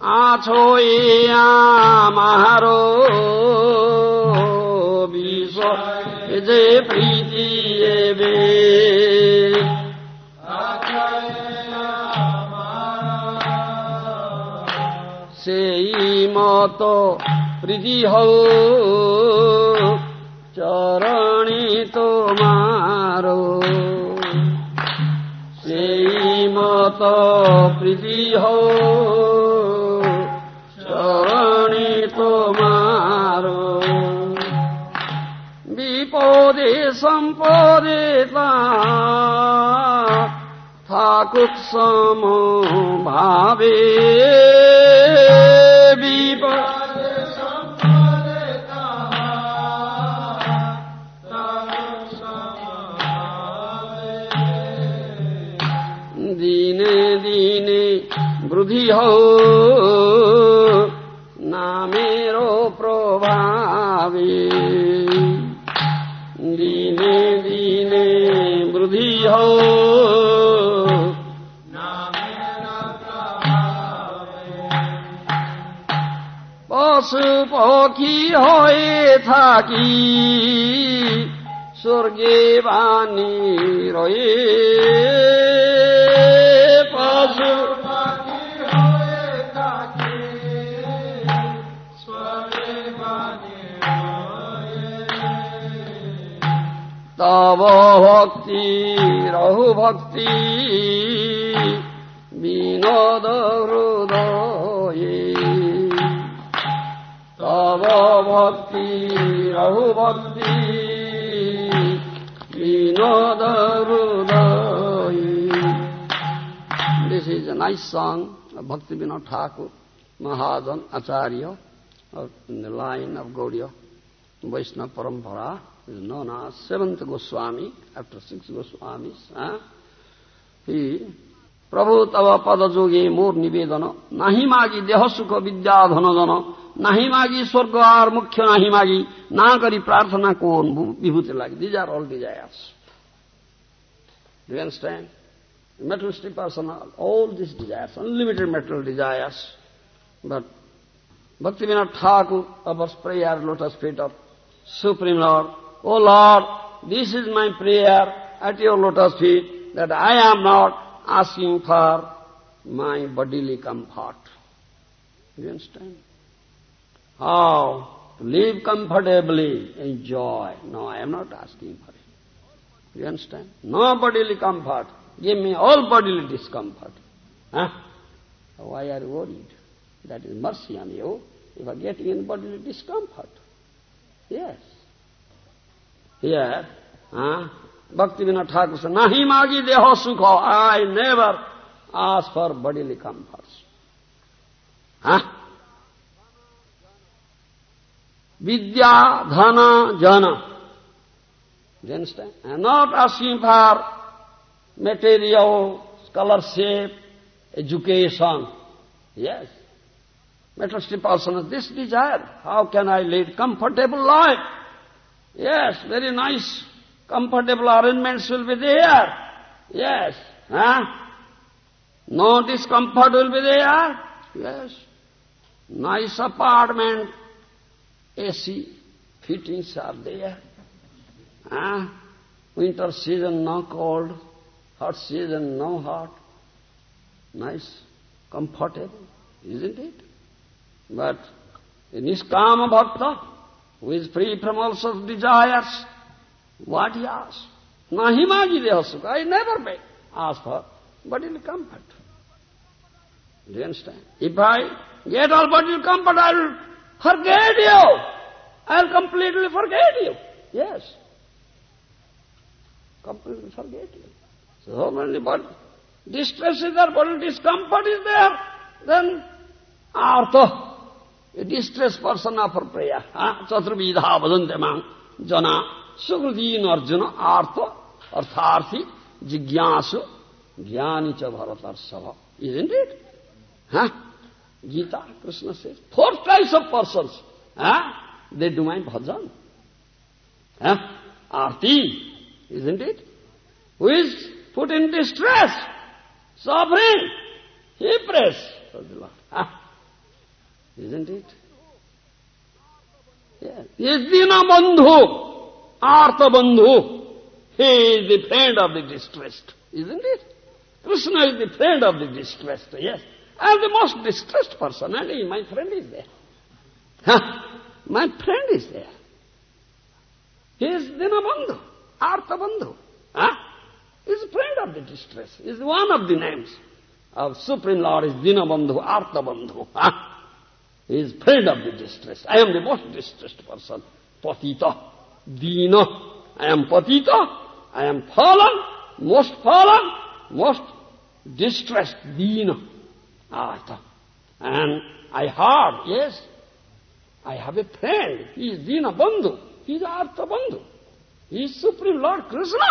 Speaker 2: আছো এ আমার বিষয়ে যে প্রীতি এবে সেই মত প্রীতি হও চরণী তোমার সেই মত প্রীতি হও সম্পরিতা থাকুক সমভাবে বিপদ। দিনে দিনে বৃদ্ধি হও নামের প্রভাবে বৃদ্ধি হও পশু পক্ষী হয়ে থাকি স্বর্গে বাণী রয়ে। পশু তব ভক্তি রহু ভক্তি বিনোদ হৃদয়ে তব ভক্তি রহু ভক্তি বিনোদ হৃদয়ে This is a nice song of Bhakti Vinod Thakur, Mahajan Acharya, of, in the line of Gaudiya Vaishnava Parampara, is known as seventh Goswami, after six Goswamis. Huh? He, Prabhu tava padajoge more nivedana, nahi magi dehasukha vidya dhanajana, nahi magi swargar mukhya nahi magi, na kari prarthana kon vibhuti like. These are all desires. Do you understand? Materialistic person, all these desires, unlimited material desires. But Bhaktivinoda Thakur, our prayer, lotus feet of Supreme Lord, O Lord, this is my prayer at your lotus feet that I am not asking for my bodily comfort. You understand? How to live comfortably, enjoy. No, I am not asking for it. You understand? No bodily comfort. Give me all bodily discomfort. Huh? Why are you worried? That is mercy on you. You are getting in bodily discomfort. Yes. Here, huh? Bhaktivinoda Thakur said, Nahi magi deho sukho. I never ask for bodily comforts. Huh? Vidya, dhana, jana. Do you understand? I am not asking for material, scholarship, education. Yes. Materialistic person has this desire. How can I lead comfortable life? Yes, very nice, comfortable arrangements will be there. Yes. Huh? No discomfort will be there. Yes. Nice apartment, AC fittings are there. Huh? Winter season no cold, hot season no hot. Nice, comfortable, isn't it? But in Niskama Bhakta, who is free from all desires, what he asks? Nahimaji dehasukha, I never may ask for bodily comfort. Do you understand? If I get all bodily comfort, I will forget you. I will completely forget you. Yes. Completely forget you. So many but distress is there, bodily discomfort is there, then artha distress person offer prayer चतुर्विधा बदनते मांग जना सुकृदीन अर्जुन आर्थ अर्थार्थी जिज्ञासु ज्ञानी च भरत अर्सभ is Gita Krishna said four types of person they do my bhajan aarti is in who is put in distress suffering he prays Isn't it? Yes. Is Dina Bandhu, Artha Bandhu. He is the friend of the distressed. Isn't it? Krishna is the friend of the distressed, yes. I am the most distressed person, and my friend is there. My friend is there. He is Dinabandhu, Artha Bandhu. Huh? He is a friend of the distress. He is one of the names of Supreme Lord is Dinabandhu, Artha Bandhu. Huh? Is friend of the distress. I am the most distressed person. Patita, Dina. I am Patita. I am fallen, most fallen, most distressed, Dina. Artha. And I heard, yes, I have a friend. He is Dina Bandhu. He is Artha Bandhu. He is Supreme Lord Krishna.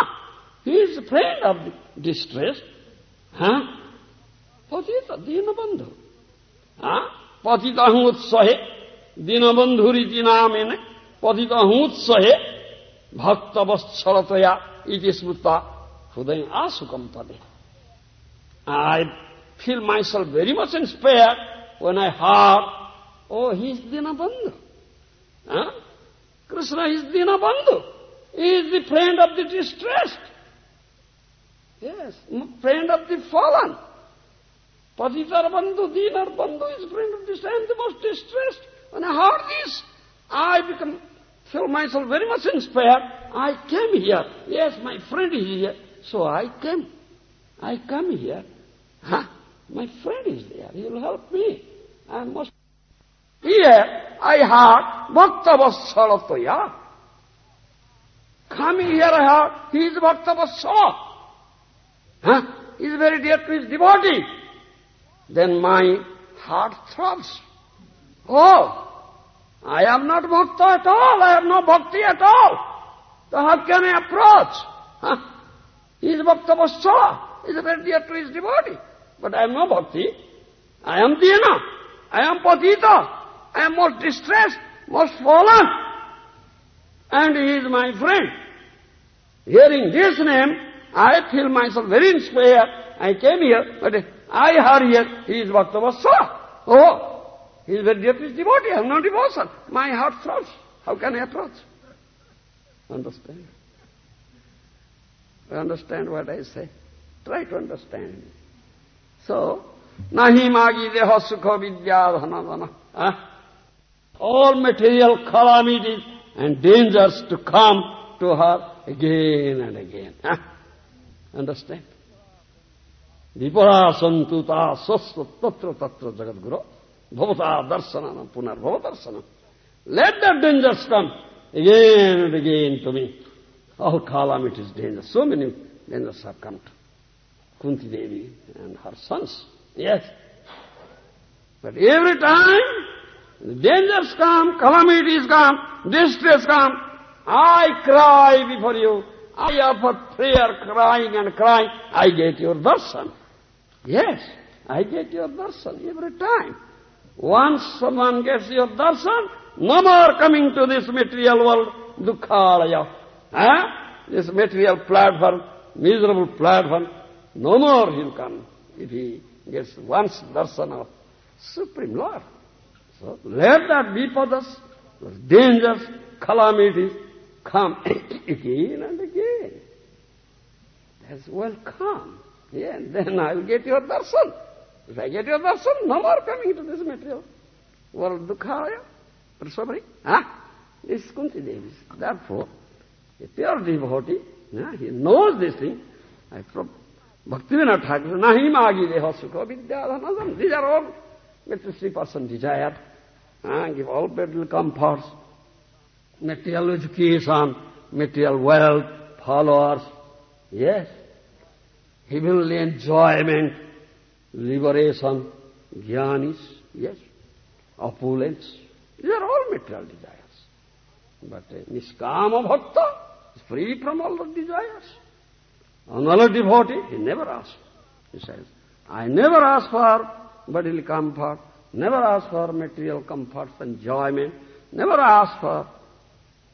Speaker 2: He is a friend of the distressed. Huh? Patita, Dina Bandhu. Huh? পতিতাহ উৎসহে দীনবন্ধু রীতি নাম এনে পতিতাহ উৎসহে ভক্তবৎসরতয়া ইতি স্মৃতা। হৃদয় আসুকম পদে I feel my myself very much inspire when I hear O his Dinabandhu. Krishna his Dinabandhu. Is the friend of the distressed friend of the the. Patitar Bandhu, Dinar Bandhu is of this. I the most distressed. When I heard this, I become, feel myself very much inspired. I came here. Yes, my friend is here. So I came. I come here. Huh? My friend is there. He will help me. I must. Here, I heard Bhakta Vasalataya. Coming here, I heard he is Bhakta Vatsala. Huh? He is very dear to his devotee then my heart throbs. Oh, I am not bhakta at all. I have no bhakti at all. So how can I approach? Huh? He is bhakta vassala. He is very dear to his devotee. But I am no bhakti. I am dina. I am patita. I am most distressed, most fallen. And he is my friend. Hearing this name, I feel myself very inspired. I came here, but I heard here, he is Bhaktavasa. Oh, He is very deepest devotee, I have no devotion. My heart throbs. How can I approach? Understand? Understand what I say? Try to understand. So, nahi magi deha sukha vidya dhana dhana. All material calamities and dangers to come to her again and again. Huh? Understand? Viparasantu ta sasva tatra tatra jagadguru bhavata darsanana punar bhavadarsanam. Let the dangers come again and again to me. Oh, All calamities, dangers. So many dangers have come to Kunti Devi and her sons. Yes. But every time dangers come, calamities come, distress come, I cry before you. I offer prayer, crying and crying. I get your darshan. Yes, I get your darshan every time. Once someone gets your darshan, no more coming to this material world, dukkhalaya. Huh? This material platform, miserable platform, no more he'll come if he gets once darshan of Supreme Lord. So let that be for us. Those dangers, calamities come again and again. That's welcome. Yeah, then I'll get your darshan. If I get your darshan, no more coming to this material world or suffering. Huh? This is Kunti Devi. Therefore, a pure devotee, yeah, he knows this thing. I Bhaktivinoda Thakur, nahi magi deha sukha vidyadhanadam. These are all materialistic person desire. Uh, give all material comforts, material education, material wealth, followers. Yes. Heavenly enjoyment, liberation, jnanis, yes. Opulence. These are all material desires. But uh, Niskama Bhakta is free from all the desires. Another devotee, he never asks. He says, I never ask for bodily comfort, never ask for material comforts, enjoyment, never ask for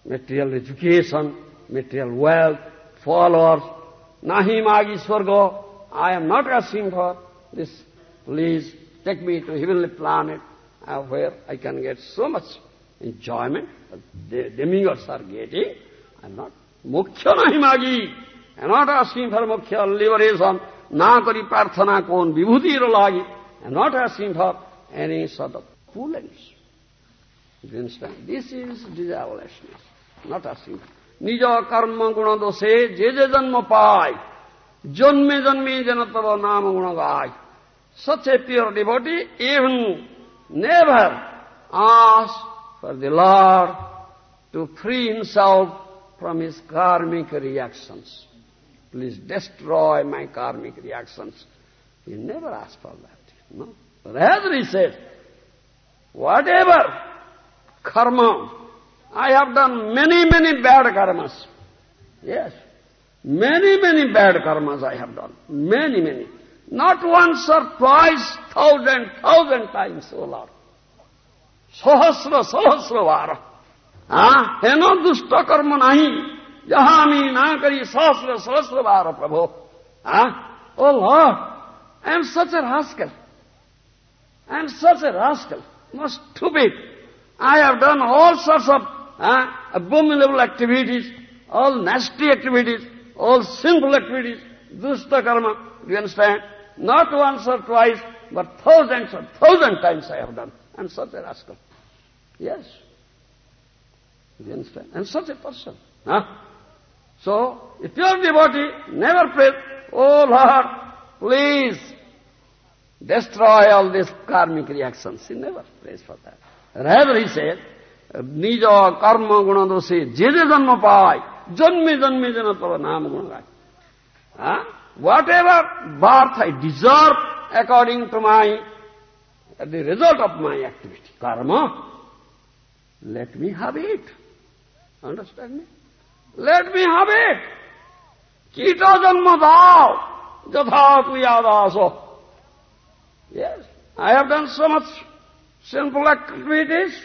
Speaker 2: material education, material wealth, followers. Nahi magi swargo. I am not asking for this. Please take me to heavenly planet uh, where I can get so much enjoyment. The demigods are getting. I am not. Mukhya nahi magi. I am not asking for mukhya liberation. Na kari prarthana kon vibhuti lagi. I am not asking for any sort of opulence. You understand? This is desirelessness. not asking. নিজ কর্ম গুণ দোষে যে যে জন্ম পায় জন্মে জন্মে যেন তব নাম গুণ গায় such a pure devotee even never ask for the Lord to free himself from his karmic reactions. Please destroy my karmic reactions. He never asked for that. No. Rather he said, whatever karma I have done many, many bad karmas. Yes. Many, many bad karmas I have done. Many, many. Not once or twice, thousand, thousand times, O Lord. Sahasra, sahasra vara. Ah, hena dushta karma nahi. Jahami na kari sahasra, sahasra vara, Prabhu. Ah, O Lord, I am such a rascal. I am such a rascal. Most stupid. I have done all sorts of uh, abominable activities, all nasty activities, all sinful activities, dusta karma, do you understand? Not once or twice, but thousands or thousand times I have done. I'm such a rascal. Yes. Do you understand? I'm such a person. Huh? So, if you are devotee, never pray, Oh Lord, please destroy all these karmic reactions. He never prays for that. Rather he said, নিজ কর্ম গুণ দোষে যে যে জন্ম পায় জন্মে জন্মে যেন তোর নাম গুণ গায় whatever birth I deserve according to my the result of my activity, karma, let me have it. Understand me? Let me have it. Kita janma dao, jatha tuyadaso. Yes, I have done so much sinful activities,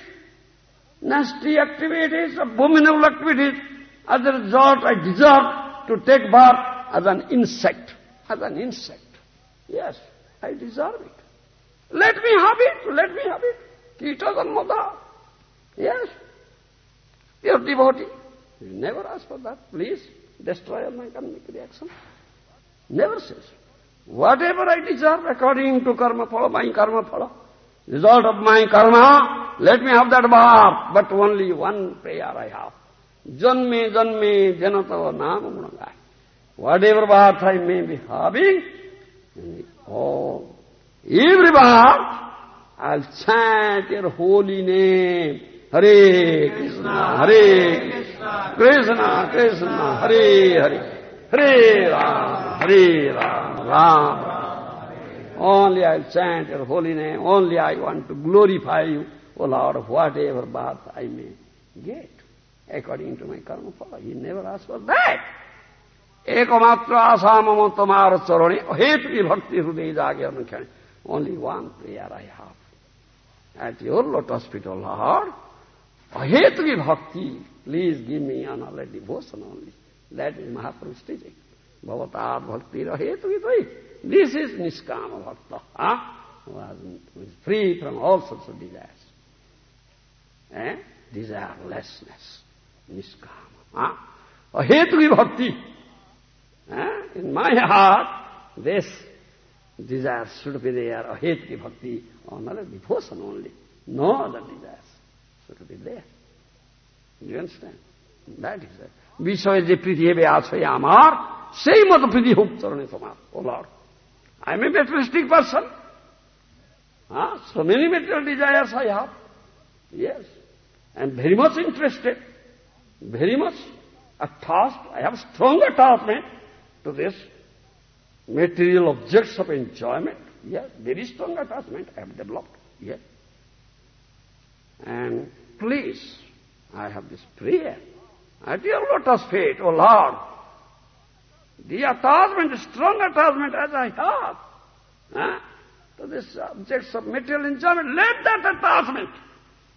Speaker 2: nasty activities, abominable activities. As a result, I deserve to take birth as an insect. As an insect. Yes, I deserve it. Let me have it. Let me have it. Kita Janmada. Yes. Your devotee. You never ask for that. Please destroy all my karmic reaction. Never says. Whatever I deserve according to karma phala, my karma phala, result of my karma, let me have that bhav. But only one prayer I have. Janme janme janatava nama gunagai. Whatever birth I may be having, oh, every birth, I'll chant your holy name. Hare Krishna, Hare Krishna, Krishna Krishna, Hare Hare, Hare Ram, Hare Ram, Ram. Only I'll chant your holy name, only I want to glorify you, O Lord, whatever birth I may get, according to my karma phala. He never asked for that. एकमात्र आशा मम तुम्हार चरणे हेतु की भक्ति हृदय जागे अनुक्षण only one prayer I have at your lotus feet, O Lord. Hetu ki bhakti, please give me another devotion only. That is Mahaprabhu's teaching. Bhavatat bhakti rahetu ki This is niskama bhakta, huh? who is free from all sorts of desires. Eh? Desirelessness, niskama. Huh? Hetu ki bhakti. Eh? In my heart, this desire should be there, ahetu ki bhakti, another devotion only, no other desires. So to be there. Do you understand? That is it. বিষয়ে যে পৃথিবী আছে আমার সেই মতো প্রীতি হোক চরণে তোমার ও Lord I'm a materialistic person. Huh? So many material desires I have. Yes. I'm very much interested. Very much attached. I have strong attachment to this material objects of enjoyment. Yes, very strong attachment I have developed. Yes. And please, I have this prayer. At your lotus feet, O Lord, the attachment, strong attachment as I have, huh, to this objects of material enjoyment, let that attachment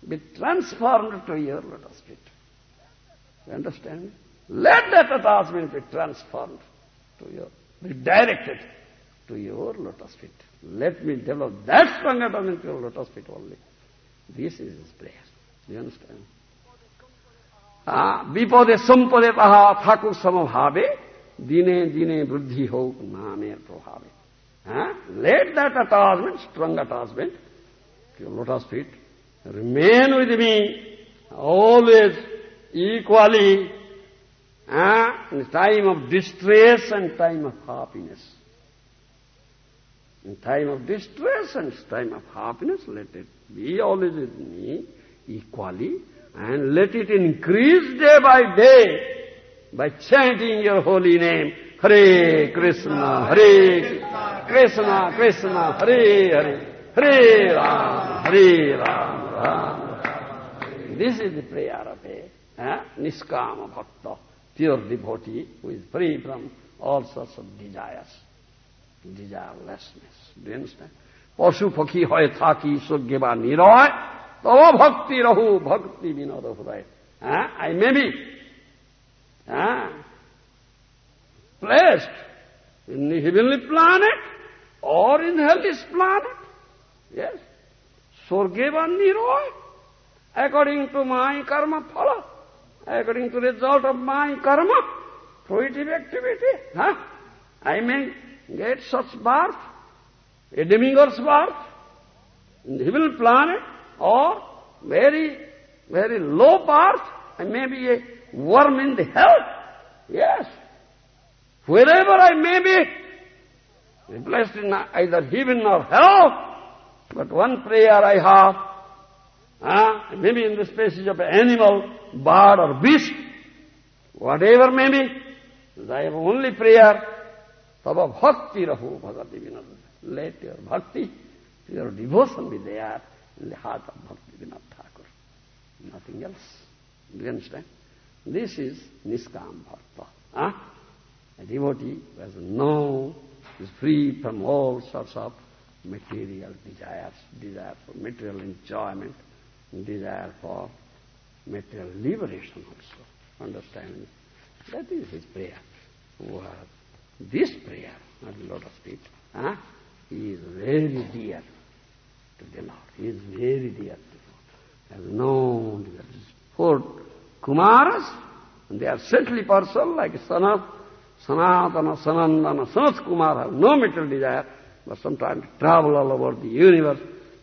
Speaker 2: be transformed to your lotus feet. You understand? Let that attachment be transformed to your, be directed to your lotus feet. Let me develop that strong attachment to your lotus feet only. This is his prayer. Do you understand? বিপদে সম্পদে তাহা থাকুক সমভাবে Dine dine buddhi ho naner prohave. Let that attachment, strong attachment, to your lotus feet, remain with me always equally in time of distress and time of happiness. In time of distress and time of happiness, let it be always with me equally and let it increase day by day by chanting your holy name. Hare Krishna, Hare Krishna, Krishna, Hare Hare, Hare Ram, Hare Ram, Ram. This is the prayer of a eh, Niskama Bhakta, pure devotee who is free from all sorts of desires, desirelessness. Do you understand? পশু পক্ষী হয়ে থাকি স্বর্গে বা নিরয় তব ভক্তি রহু ভক্তি বিনোদ হৃদয় হ্যাঁ আই মে বি হ্যাঁ placed in the heavenly planet or in hellish planet. Yes. Sorgevan Niroy, according to my karma phala, according to result of my karma, fruitive activity, huh? I may get such birth a demigod's birth in the heavenly planet or very, very low birth and maybe a worm in the hell. Yes. Wherever I may be, blessed in either heaven or hell, but one prayer I have, uh, maybe in the species of an animal, bird or beast, whatever may be, I have only prayer, tava bhakti rahu bhagati vinadu. Let your bhakti, your devotion be there in the heart of Bhakti Vinod. Nothing else. Do you understand? This is Niskam Bhakta. Huh? Ah? A devotee who has no, is free from all sorts of material desires, desire for material enjoyment, desire for material liberation also. Understand? That is his prayer. This prayer, not the lotus feet, huh? He is very dear to the Lord. He is very dear to the Lord. Has known these four Kumaras, and they are saintly person like Sanat, Sanatana, Sanandana, Sanat Kumar have no material desire, but sometimes travel all over the universe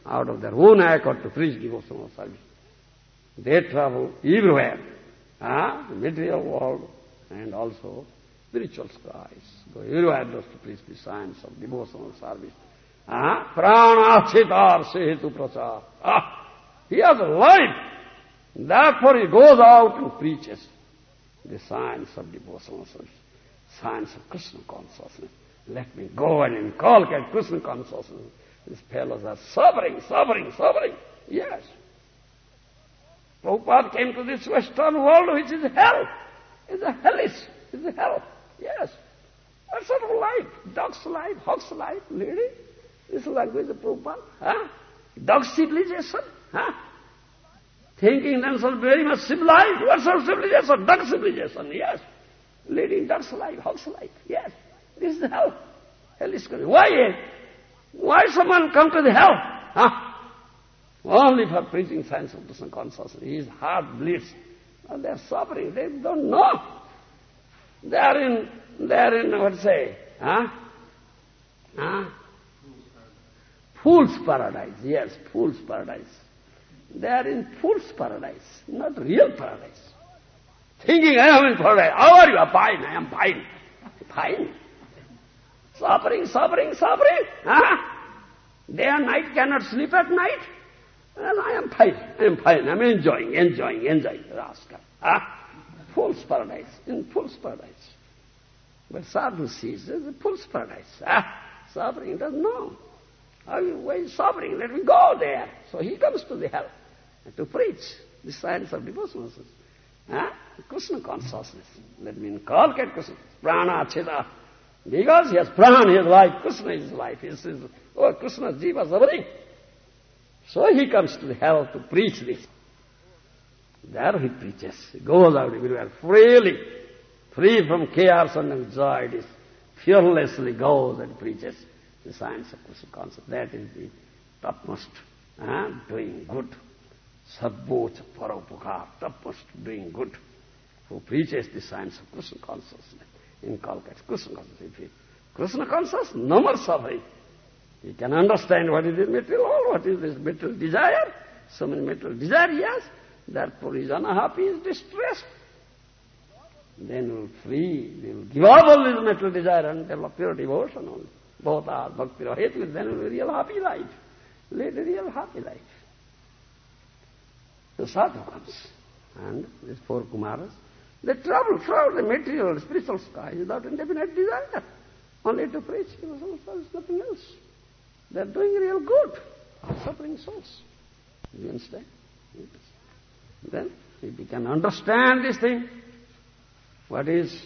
Speaker 2: out of their own accord to preach devotional service. They travel everywhere, ah, the material world and also spiritual skies. Go everywhere just to preach the science of devotional service. Ah, pranachitar sehetu prachar. Ah, he has a life. Therefore he goes out and preaches the science of devotional service, science of Krishna consciousness. Let me go and inculcate Krishna consciousness. These fellows are suffering, suffering, suffering. Yes. Prabhupada came to this Western world which is hell. It's a hellish. It's a hell. Yes. What sort of life? Dog's life, hog's life, lady? This language of Prabhupada. Huh? Dog civilization? Huh? Thinking themselves very much civilized. What sort of civilization? Dog civilization, yes. Leading dog's life, hog's life, yes. This is hell. Hell is coming. Why? Eh? Why someone come to the hell? Huh? Only for preaching science of Krishna consciousness. His heart bleeds. And they are suffering. They don't know. They are in, they are in, what say, huh? Huh? Fool's paradise. Yes, fool's paradise. They are in fool's paradise, not real paradise. Thinking, I am in paradise. How are you? I'm Fine, I am fine. Fine. Suffering, suffering, suffering. Huh? Day and night cannot sleep at night. And I am fine, I am fine, I am enjoying, enjoying, enjoying, rascal. Huh? Fool's paradise, in fool's paradise. But sadhu sees there's a fool's paradise. Huh? Suffering doesn't know. Why is suffering? Let me go there. So he comes to the hell to preach the science of devotion. Huh? Krishna consciousness. Let me inculcate Krishna. Prana, chita, because he has prana, has life. Krishna is life. He says, oh, Krishna, jiva, everything. So he comes to the hell to preach this. There he preaches. He goes out everywhere freely, free from chaos and anxieties. Fearlessly goes and preaches the science of Krishna consciousness. That is the topmost uh, doing good. Sadbocha parapukar, topmost doing good. Who preaches the science of Krishna consciousness inculcates Krishna consciousness. Krishna consciousness, no more. He can understand what is this material world, what is this material desire. So many material desire he has. Therefore he is unhappy, he is distressed. Then he will free, will give up all this material desire and develop pure devotion only. Both are bhakti rahit, then will be real happy life. Lead a real happy life. The sadhu comes. And these four Kumaras, they travel throughout the material, spiritual sky without indefinite desire. Only to preach service, nothing else. They are doing real good, suffering souls. You understand? Yes. Then, if we can understand this thing, what is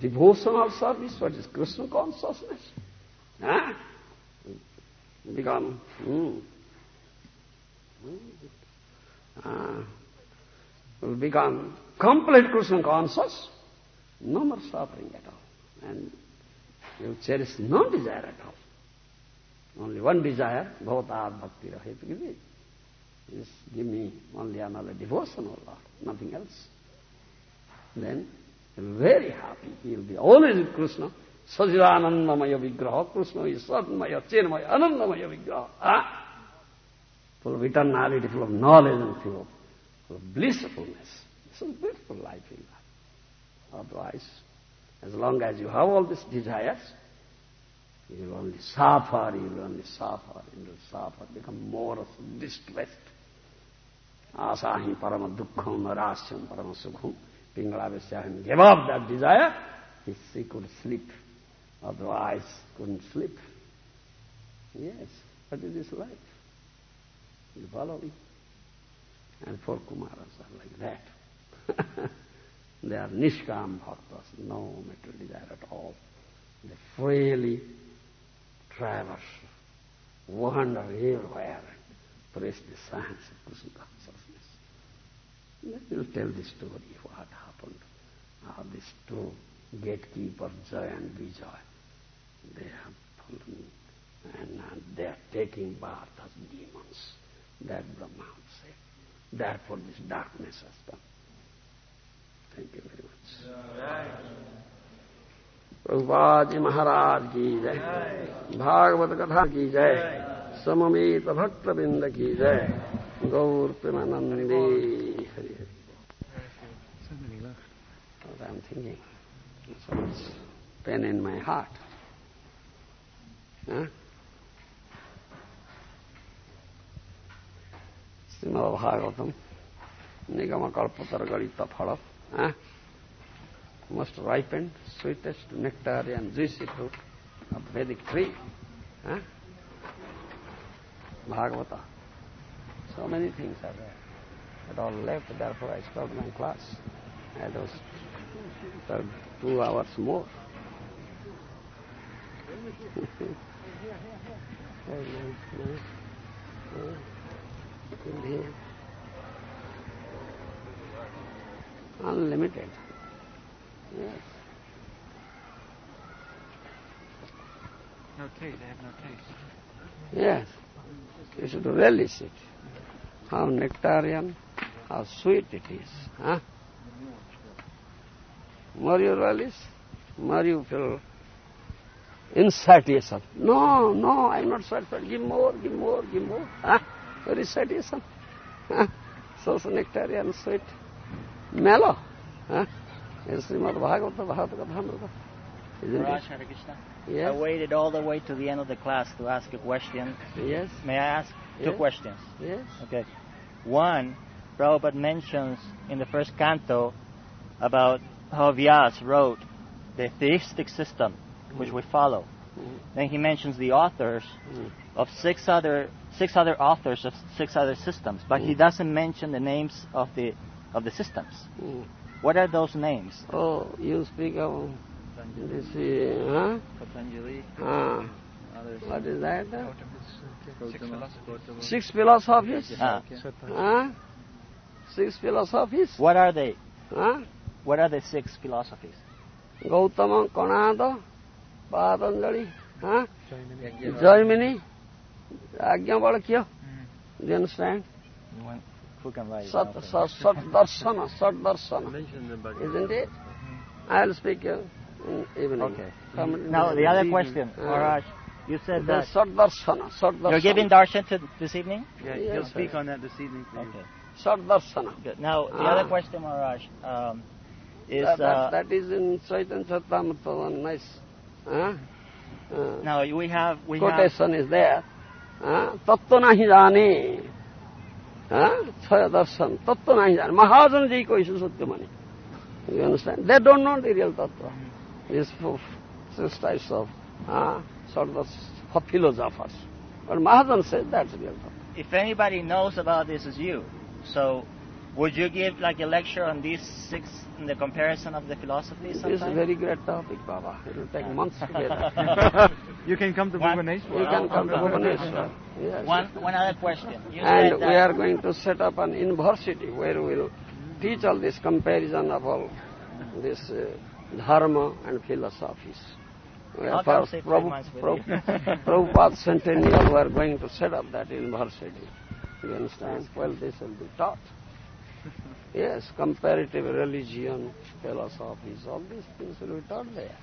Speaker 2: devotional service, what is Krishna consciousness, huh? become, hmm, uh, will become complete Krishna conscious, no more suffering at all. And you cherish no desire at all. Only one desire, bhavata bhakti rahit Just give me only another devotion, O Lord, nothing else. Then very happy. He'll be always with Krishna. Sajidanandamaya vigraha. Krishna is Satmaya, Chinmaya, Anandamaya vigraha. Ah? Full of eternality, full of knowledge and full of, full of blissfulness. It's a beautiful life in life. Otherwise, as long as you have all these desires, you will only suffer, you will only suffer, you will suffer, become more distressed. Asahi parama dukkham narasyam parama sukham. Pingala give up that desire, he could sleep. Otherwise, couldn't sleep. Yes, what is this life? You follow me? And four Kumaras are like that. they are Nishkam Bhaktas, no material desire at all. They freely traverse, wander everywhere, and praise the science of Krishna consciousness. Then will tell the story of what happened. How these two gatekeepers, Joy and Vijay, they have fallen and they are taking birth as demons. That Brahman said. Therefore this darkness has come. Thank you very much. Prabhupada Maharaj ki jai. Bhagavad Gatha ki jai. Samamita Bhakta Binda ki jai. Gaur Premanande. Hare Hare. So many left. What I'm thinking. So much pain in my heart. Most ripened, sweetest nectar and juicy fruit of Vedic tree. Huh? Bhagavata. So many things are there. But all left, therefore I stopped my class. I was for two hours more. Very nice, nice. Unlimited. Yes.
Speaker 4: No taste, they have no taste.
Speaker 2: Yes. You should relish it. How nectarian, how sweet it is. Huh? More you relish, more you feel insatiation. No, no, I'm not satisfied. Give more, give more, give more. Huh? Very satiation. Huh? So, so nectarian, sweet, mellow. Huh? Srimad Bhagavata Bhagavata Kathamrita. Isn't
Speaker 4: Raj
Speaker 2: it?
Speaker 4: Hare Krishna. I waited all the way to the end of the class to ask a question.
Speaker 2: Yes.
Speaker 4: May I ask two
Speaker 2: Yes.
Speaker 4: questions?
Speaker 2: Yes.
Speaker 4: Okay. One, Prabhupada mentions in the first canto about how Vyas wrote the theistic system, which we follow.
Speaker 2: Mm.
Speaker 4: Then he mentions the authors
Speaker 2: Mm.
Speaker 4: of six other six other authors of six other systems, but he
Speaker 2: Mm.
Speaker 4: doesn't mention the names of the of the systems.
Speaker 2: Mm.
Speaker 4: What are those names?
Speaker 2: Oh, you speak of this, uh, huh?
Speaker 4: Patanjali,
Speaker 2: Ah, what is that?
Speaker 4: Six philosophers.
Speaker 2: Six philosophies?
Speaker 4: Ah,
Speaker 2: Huh? Six philosophies?
Speaker 4: what are they?
Speaker 2: Huh?
Speaker 4: What are the six philosophies?
Speaker 2: Gautama, Kanada, Patanjali, huh? Jaimini, Ajnavalkya. Do you understand?
Speaker 4: One- Who can write it
Speaker 2: Sat, sat, sat darsana, sat darsana. Isn't it? I'll speak uh, in evening.
Speaker 4: Okay.
Speaker 2: Come
Speaker 4: Now the other
Speaker 2: evening.
Speaker 4: question,
Speaker 2: Uh,
Speaker 4: Maharaj, you said
Speaker 2: the
Speaker 4: that
Speaker 2: Sat darsana, sat darsana.
Speaker 4: you're giving darshan to this evening.
Speaker 5: Yeah,
Speaker 2: Yes,
Speaker 5: he'll
Speaker 2: sir.
Speaker 5: speak on that this evening for you.
Speaker 4: Okay.
Speaker 2: Sat darsana.
Speaker 4: Good. Now the
Speaker 2: Ah.
Speaker 4: other question, Maharaj, um, is
Speaker 2: that,
Speaker 4: uh,
Speaker 2: that, that is in Chaitanya Charitamrita, one nice huh? uh,
Speaker 4: now we have we have
Speaker 2: is there. हाँ, तत्व नहीं जाने हाँ, छय दर्शन तत्व नहीं जाने महाजन जी को इसे सत्य माने you understand they don't know the real tattva these four six types of uh, sort of philosophers but Mahajan says that's real tattva
Speaker 4: if anybody knows about this, is you. So, would you give like a lecture on these six in the comparison of the philosophies?
Speaker 2: this is a very great topic Baba it will take months together
Speaker 5: You can come to
Speaker 4: One-
Speaker 5: Bhubaneswar.
Speaker 2: you can come to Bhubaneswar yes.
Speaker 4: One one other question. You
Speaker 2: and
Speaker 4: said that
Speaker 2: we are going to set up an university where we will teach all this comparison of all this uh, dharma and philosophies. We
Speaker 4: I'll
Speaker 2: are
Speaker 4: come
Speaker 2: for
Speaker 4: stay five
Speaker 2: Prabhu-
Speaker 4: months with
Speaker 2: Prabhu-
Speaker 4: you.
Speaker 2: Prabhupada Centennial, we are going to set up that university. You understand? Well, this will be taught. Yes, comparative religion, philosophies, all these things will be taught there.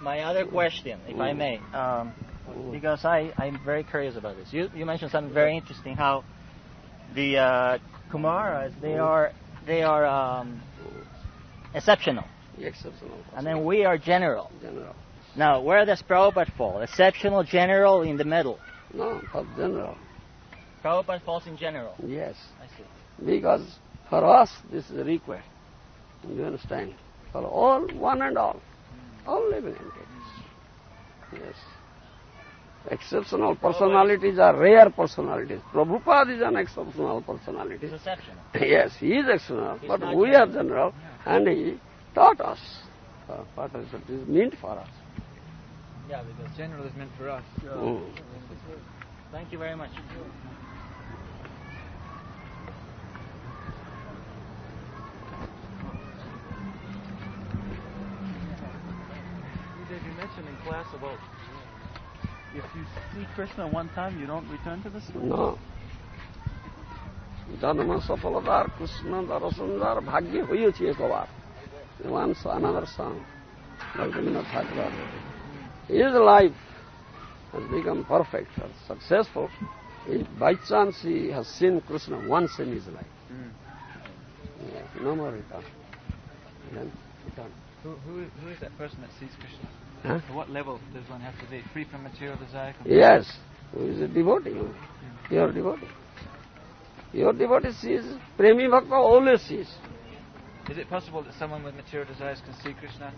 Speaker 4: my other question, if I
Speaker 2: Mm.
Speaker 4: may, um,
Speaker 2: Mm.
Speaker 4: because I I'm very curious about this. You you mentioned something very interesting. How the uh, Kumaras they
Speaker 2: Mm.
Speaker 4: are they are um, exceptional,
Speaker 2: Exceptional.
Speaker 4: and then we are general.
Speaker 2: General.
Speaker 4: Now, where does Prabhupada fall? Exceptional, general, in the middle.
Speaker 2: No, for general.
Speaker 4: Prabhupada falls in general.
Speaker 2: Yes.
Speaker 4: I see.
Speaker 2: Because for us this is required. You understand? For all, one and all, all living entities. Yes. Exceptional personalities are rare personalities. Prabhupada is an exceptional personality. Yes, he is exceptional,
Speaker 4: He's
Speaker 2: but we
Speaker 4: general.
Speaker 2: are general, and he taught us uh, what is it is meant for us.
Speaker 4: Yeah, because
Speaker 5: General is meant for us.
Speaker 2: Mm.
Speaker 4: Thank you very much.
Speaker 5: did you mention in class about If you see Krishna one time, you don't return to the story?
Speaker 2: No. জন্ম সফলতার কৃষ্ণ দর্শনদার ভাগ্যে হয়েছে একবার once another song Bhaktivinoda Thakur his life has become perfect or successful if by chance he has seen Krishna once in his life
Speaker 5: Mm.
Speaker 2: yes, no more return then return
Speaker 5: Who, who, who is that person that sees Krishna?
Speaker 2: Huh?
Speaker 5: To what level does one have to be? Free from material desire?
Speaker 2: Yes, who is a devotee, pure devotee. Your devotee sees, Premi Bhakta always sees.
Speaker 5: Is it possible that someone with material desires can see Krishna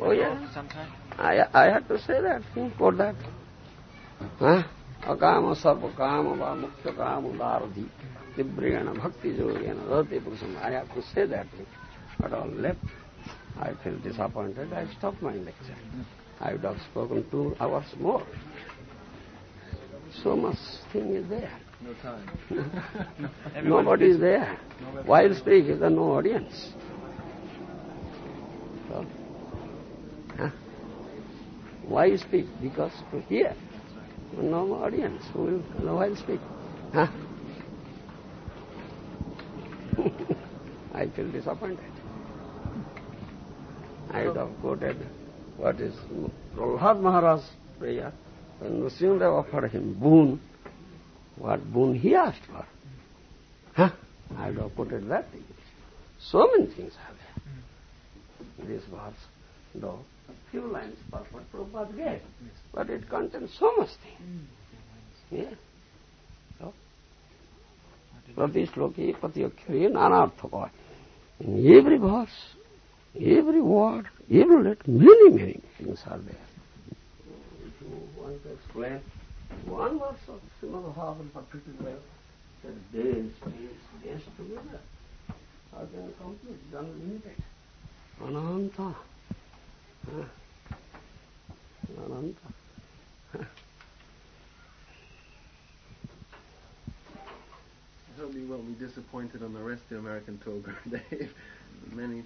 Speaker 2: Oh yeah,
Speaker 5: sometime?
Speaker 2: I, I had to say that, hmm, quote that. Huh? Akama sarva kama va mukta kama dhardi tibriyana bhakti yogena rati purusham. I have to say that. But all left. I feel disappointed. I stopped my lecture. I would have spoken two hours more. So much thing is there.
Speaker 5: No time.
Speaker 2: Nobody is there. While speak, is there no audience? So, huh? Why you speak? Because to hear. No audience. Who will no while speak? Huh? I feel disappointed. I would have quoted what is Prahlad Maharaj's prayer when Nrsimhadev offered him boon. What boon he asked for? Huh? I would have quoted that thing. So many things are there. This verse, though, few lines purport Prabhupada gave, but it contains so much thing. Hmm. Yeah. So, Prati Shloki Pati Akhyari Nanartha Bhava. In every verse, every word, every letter, many, many things are there. If you want to explain one verse of Srimad Bhagavatam particularly, that days, days, days together, how can you complete? Unlimited. Ananta. Huh? Ananta.
Speaker 6: I hope you won't be disappointed on the rest of the American tour, Dave. Many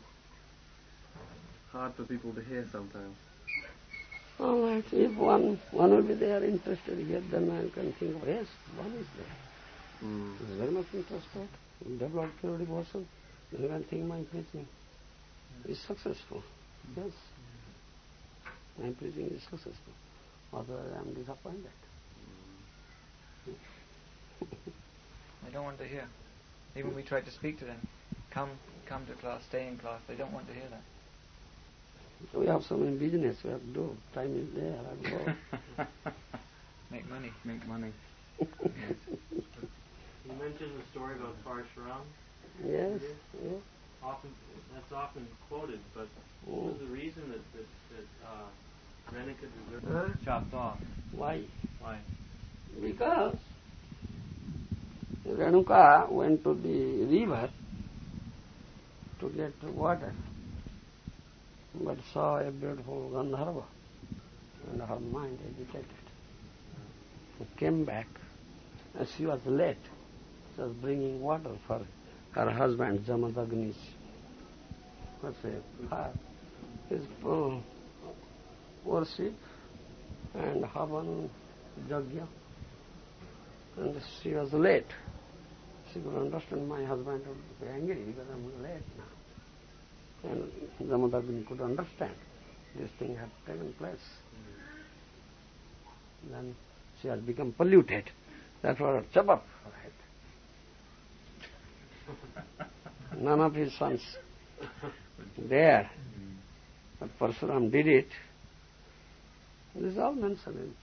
Speaker 6: hard for people to hear sometimes.
Speaker 2: All right, if one, one will be there interested here, then I can think, of, yes, one is there.
Speaker 6: Mm.
Speaker 2: is very much interested, in develop pure devotion, then you can think my preaching is successful. Yes. My preaching is successful. Otherwise I am disappointed.
Speaker 5: They don't want to hear. Even we tried to speak to them. Come, come to class, stay in class. They don't want to hear that.
Speaker 2: So we have so many business we have to do. Time is there, I have go.
Speaker 5: Make money.
Speaker 6: Make money.
Speaker 4: You mentioned the story about Parshuram.
Speaker 2: yes, yes.
Speaker 4: Often, that's often quoted, but what was the reason that that, that uh, Renuka deserved
Speaker 2: Huh?
Speaker 4: chopped off?
Speaker 2: Why?
Speaker 4: Why?
Speaker 2: Because Renuka went to the river to get water, but saw a beautiful Gandharva, and her mind agitated. She came back, and she was late. She was bringing water for her husband, Jamadagni's. What's it? Her, his uh, worship and Havan Jagya and she was late. She could understand my husband would be angry because I'm late now. And Jamadagni could understand this thing had taken place. Then she has become polluted. Therefore, chop up her head. None of his sons there. But Parsuram did it. This is all mentioned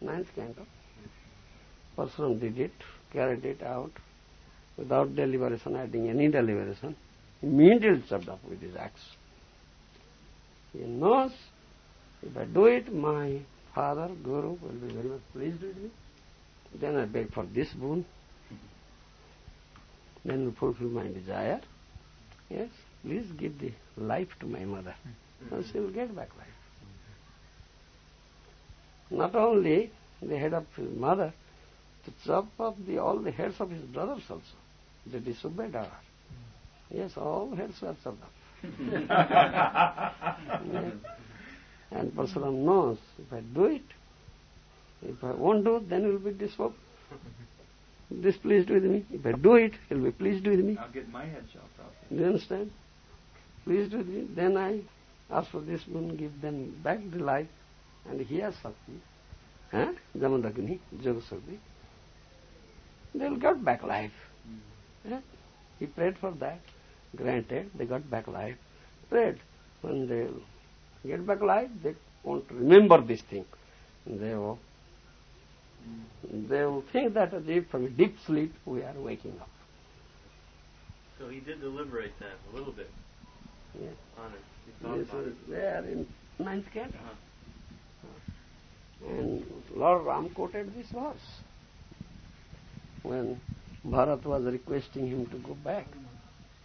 Speaker 2: in ninth canto. Parsuram did it, carried it out, without deliberation, adding any deliberation, immediately chopped up with his axe. He knows, if I do it, my father, Guru, will be very much pleased with me. Then I beg for this boon. Then will fulfill my desire. Yes, please give the life to my mother. And she will get back life. Not only the head of his mother, to chop up the, all the heads of his brothers also. They disobeyed her. Yes, all heads were chopped up. Yes. And Parsuram knows, if I do it, If I won't do, then he'll be dis- displeased with me. If I do it, he'll be pleased with me.
Speaker 7: I'll get my head chopped off.
Speaker 2: Do you understand? Pleased with me. Then I ask for this boon, give them back the life, and he has Sakti. Huh? Jamadagni, Jogasakti. They'll get back life. Hmm. Huh? He prayed for that. Granted, they got back life. Prayed. When they get back life, they won't remember this thing. They will, they will think that if from a deep sleep we are waking up.
Speaker 8: So he did deliberate that a little bit
Speaker 2: Yeah.
Speaker 8: on it. He thought about
Speaker 2: is
Speaker 8: it.
Speaker 2: there in ninth canto.
Speaker 8: Uh-huh.
Speaker 2: And Lord Ram quoted this verse when Bharat was requesting him to go back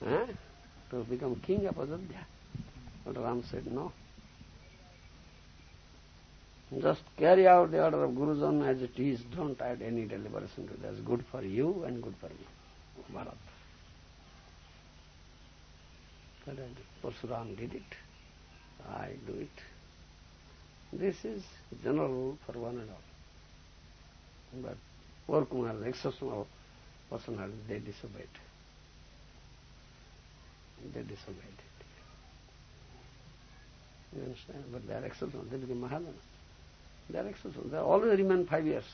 Speaker 2: huh, to become king of Ajodhya. But Ram said no. Just carry out the order of Gurujan as it is. Don't add any deliberation to. That's good for you and good for me. Bharat. But Parsuram did it. I do it. This is general rule for one and all. But poor Kumar's exceptional personality, they disobeyed. They disobeyed it. You understand? But they are exceptional. They became Mahajana. They are exceptional. They always remain five years.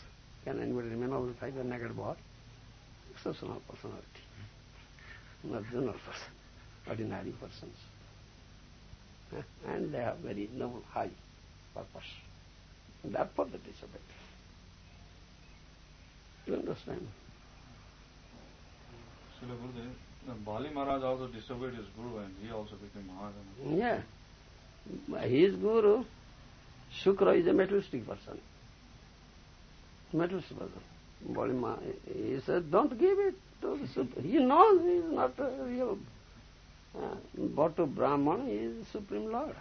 Speaker 2: Can anybody remain always five years naked boy? Exceptional personality. Not general person. Ordinary persons. And they have very noble, high purpose. Therefore they disobeyed. You understand?
Speaker 7: Bali Maharaj also disobeyed his guru and he also became Mahajana.
Speaker 2: Yeah. His guru, Shukra is a materialistic person. Materialistic person. Balima, he said, don't give it to the super. He knows he is not a real. Uh, but to Brahman, he is the Supreme Lord.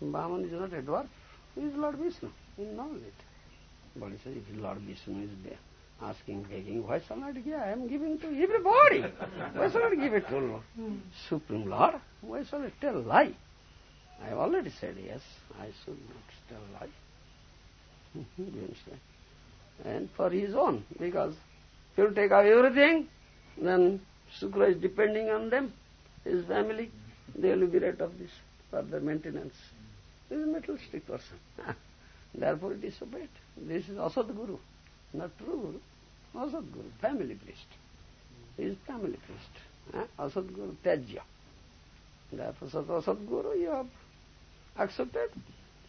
Speaker 2: Brahman is not a dwarf. He is Lord Vishnu. He knows it. Bali says, if Lord Vishnu is there, asking, begging, why shall I give? I am giving to everybody. why shall I give it to Lord? Hmm. Supreme Lord? Why shall I tell lie? I have already said yes, I should not tell lie. you understand? And for his own, because if you take away everything, then Sukra is depending on them, his family, they will be rid of this further maintenance. He is a materialistic person. Therefore he disobeyed. This is also the Guru, not true Guru. Asad Guru, family priest. He is family priest. Eh? Huh? Asad Guru, Tyajya. Therefore, Sat Asad Guru, you have accepted,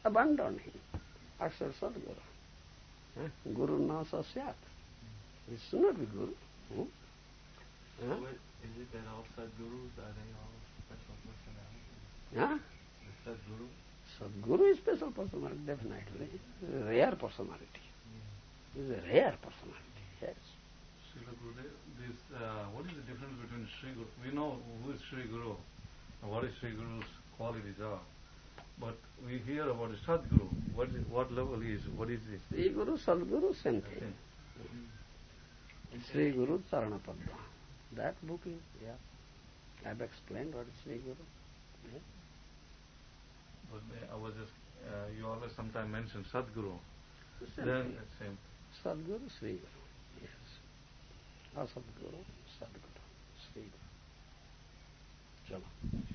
Speaker 2: abandoned him. Accept Sadguru. Huh? Eh? Guru na sasyat. He should not be Guru. Hmm?
Speaker 8: What, eh? is it that all Sadgurus, are they all special personalities?
Speaker 2: Huh?
Speaker 8: The Sadguru?
Speaker 2: Sadguru is special personality, definitely. Rare personality. Hmm. He is a rare personality,
Speaker 7: Gurudev, this, uh, what is the difference between Sri Guru? We know who is Sri Guru, and what is Sri Guru's qualities are. But we hear about Sadguru. What, is, what level is? What is this?
Speaker 2: Sri Guru, Sadguru, same thing. Sri Guru Charana Padma. That book is, yeah. I have explained what is Sri Guru. Yeah.
Speaker 7: But I was just, uh, you always sometimes mention Sadguru.
Speaker 2: Same
Speaker 7: Then
Speaker 2: thing.
Speaker 7: same.
Speaker 2: Sadguru, Sri Guru. Yes. Asadguru, Sadguru, Sri Guru. Chalo.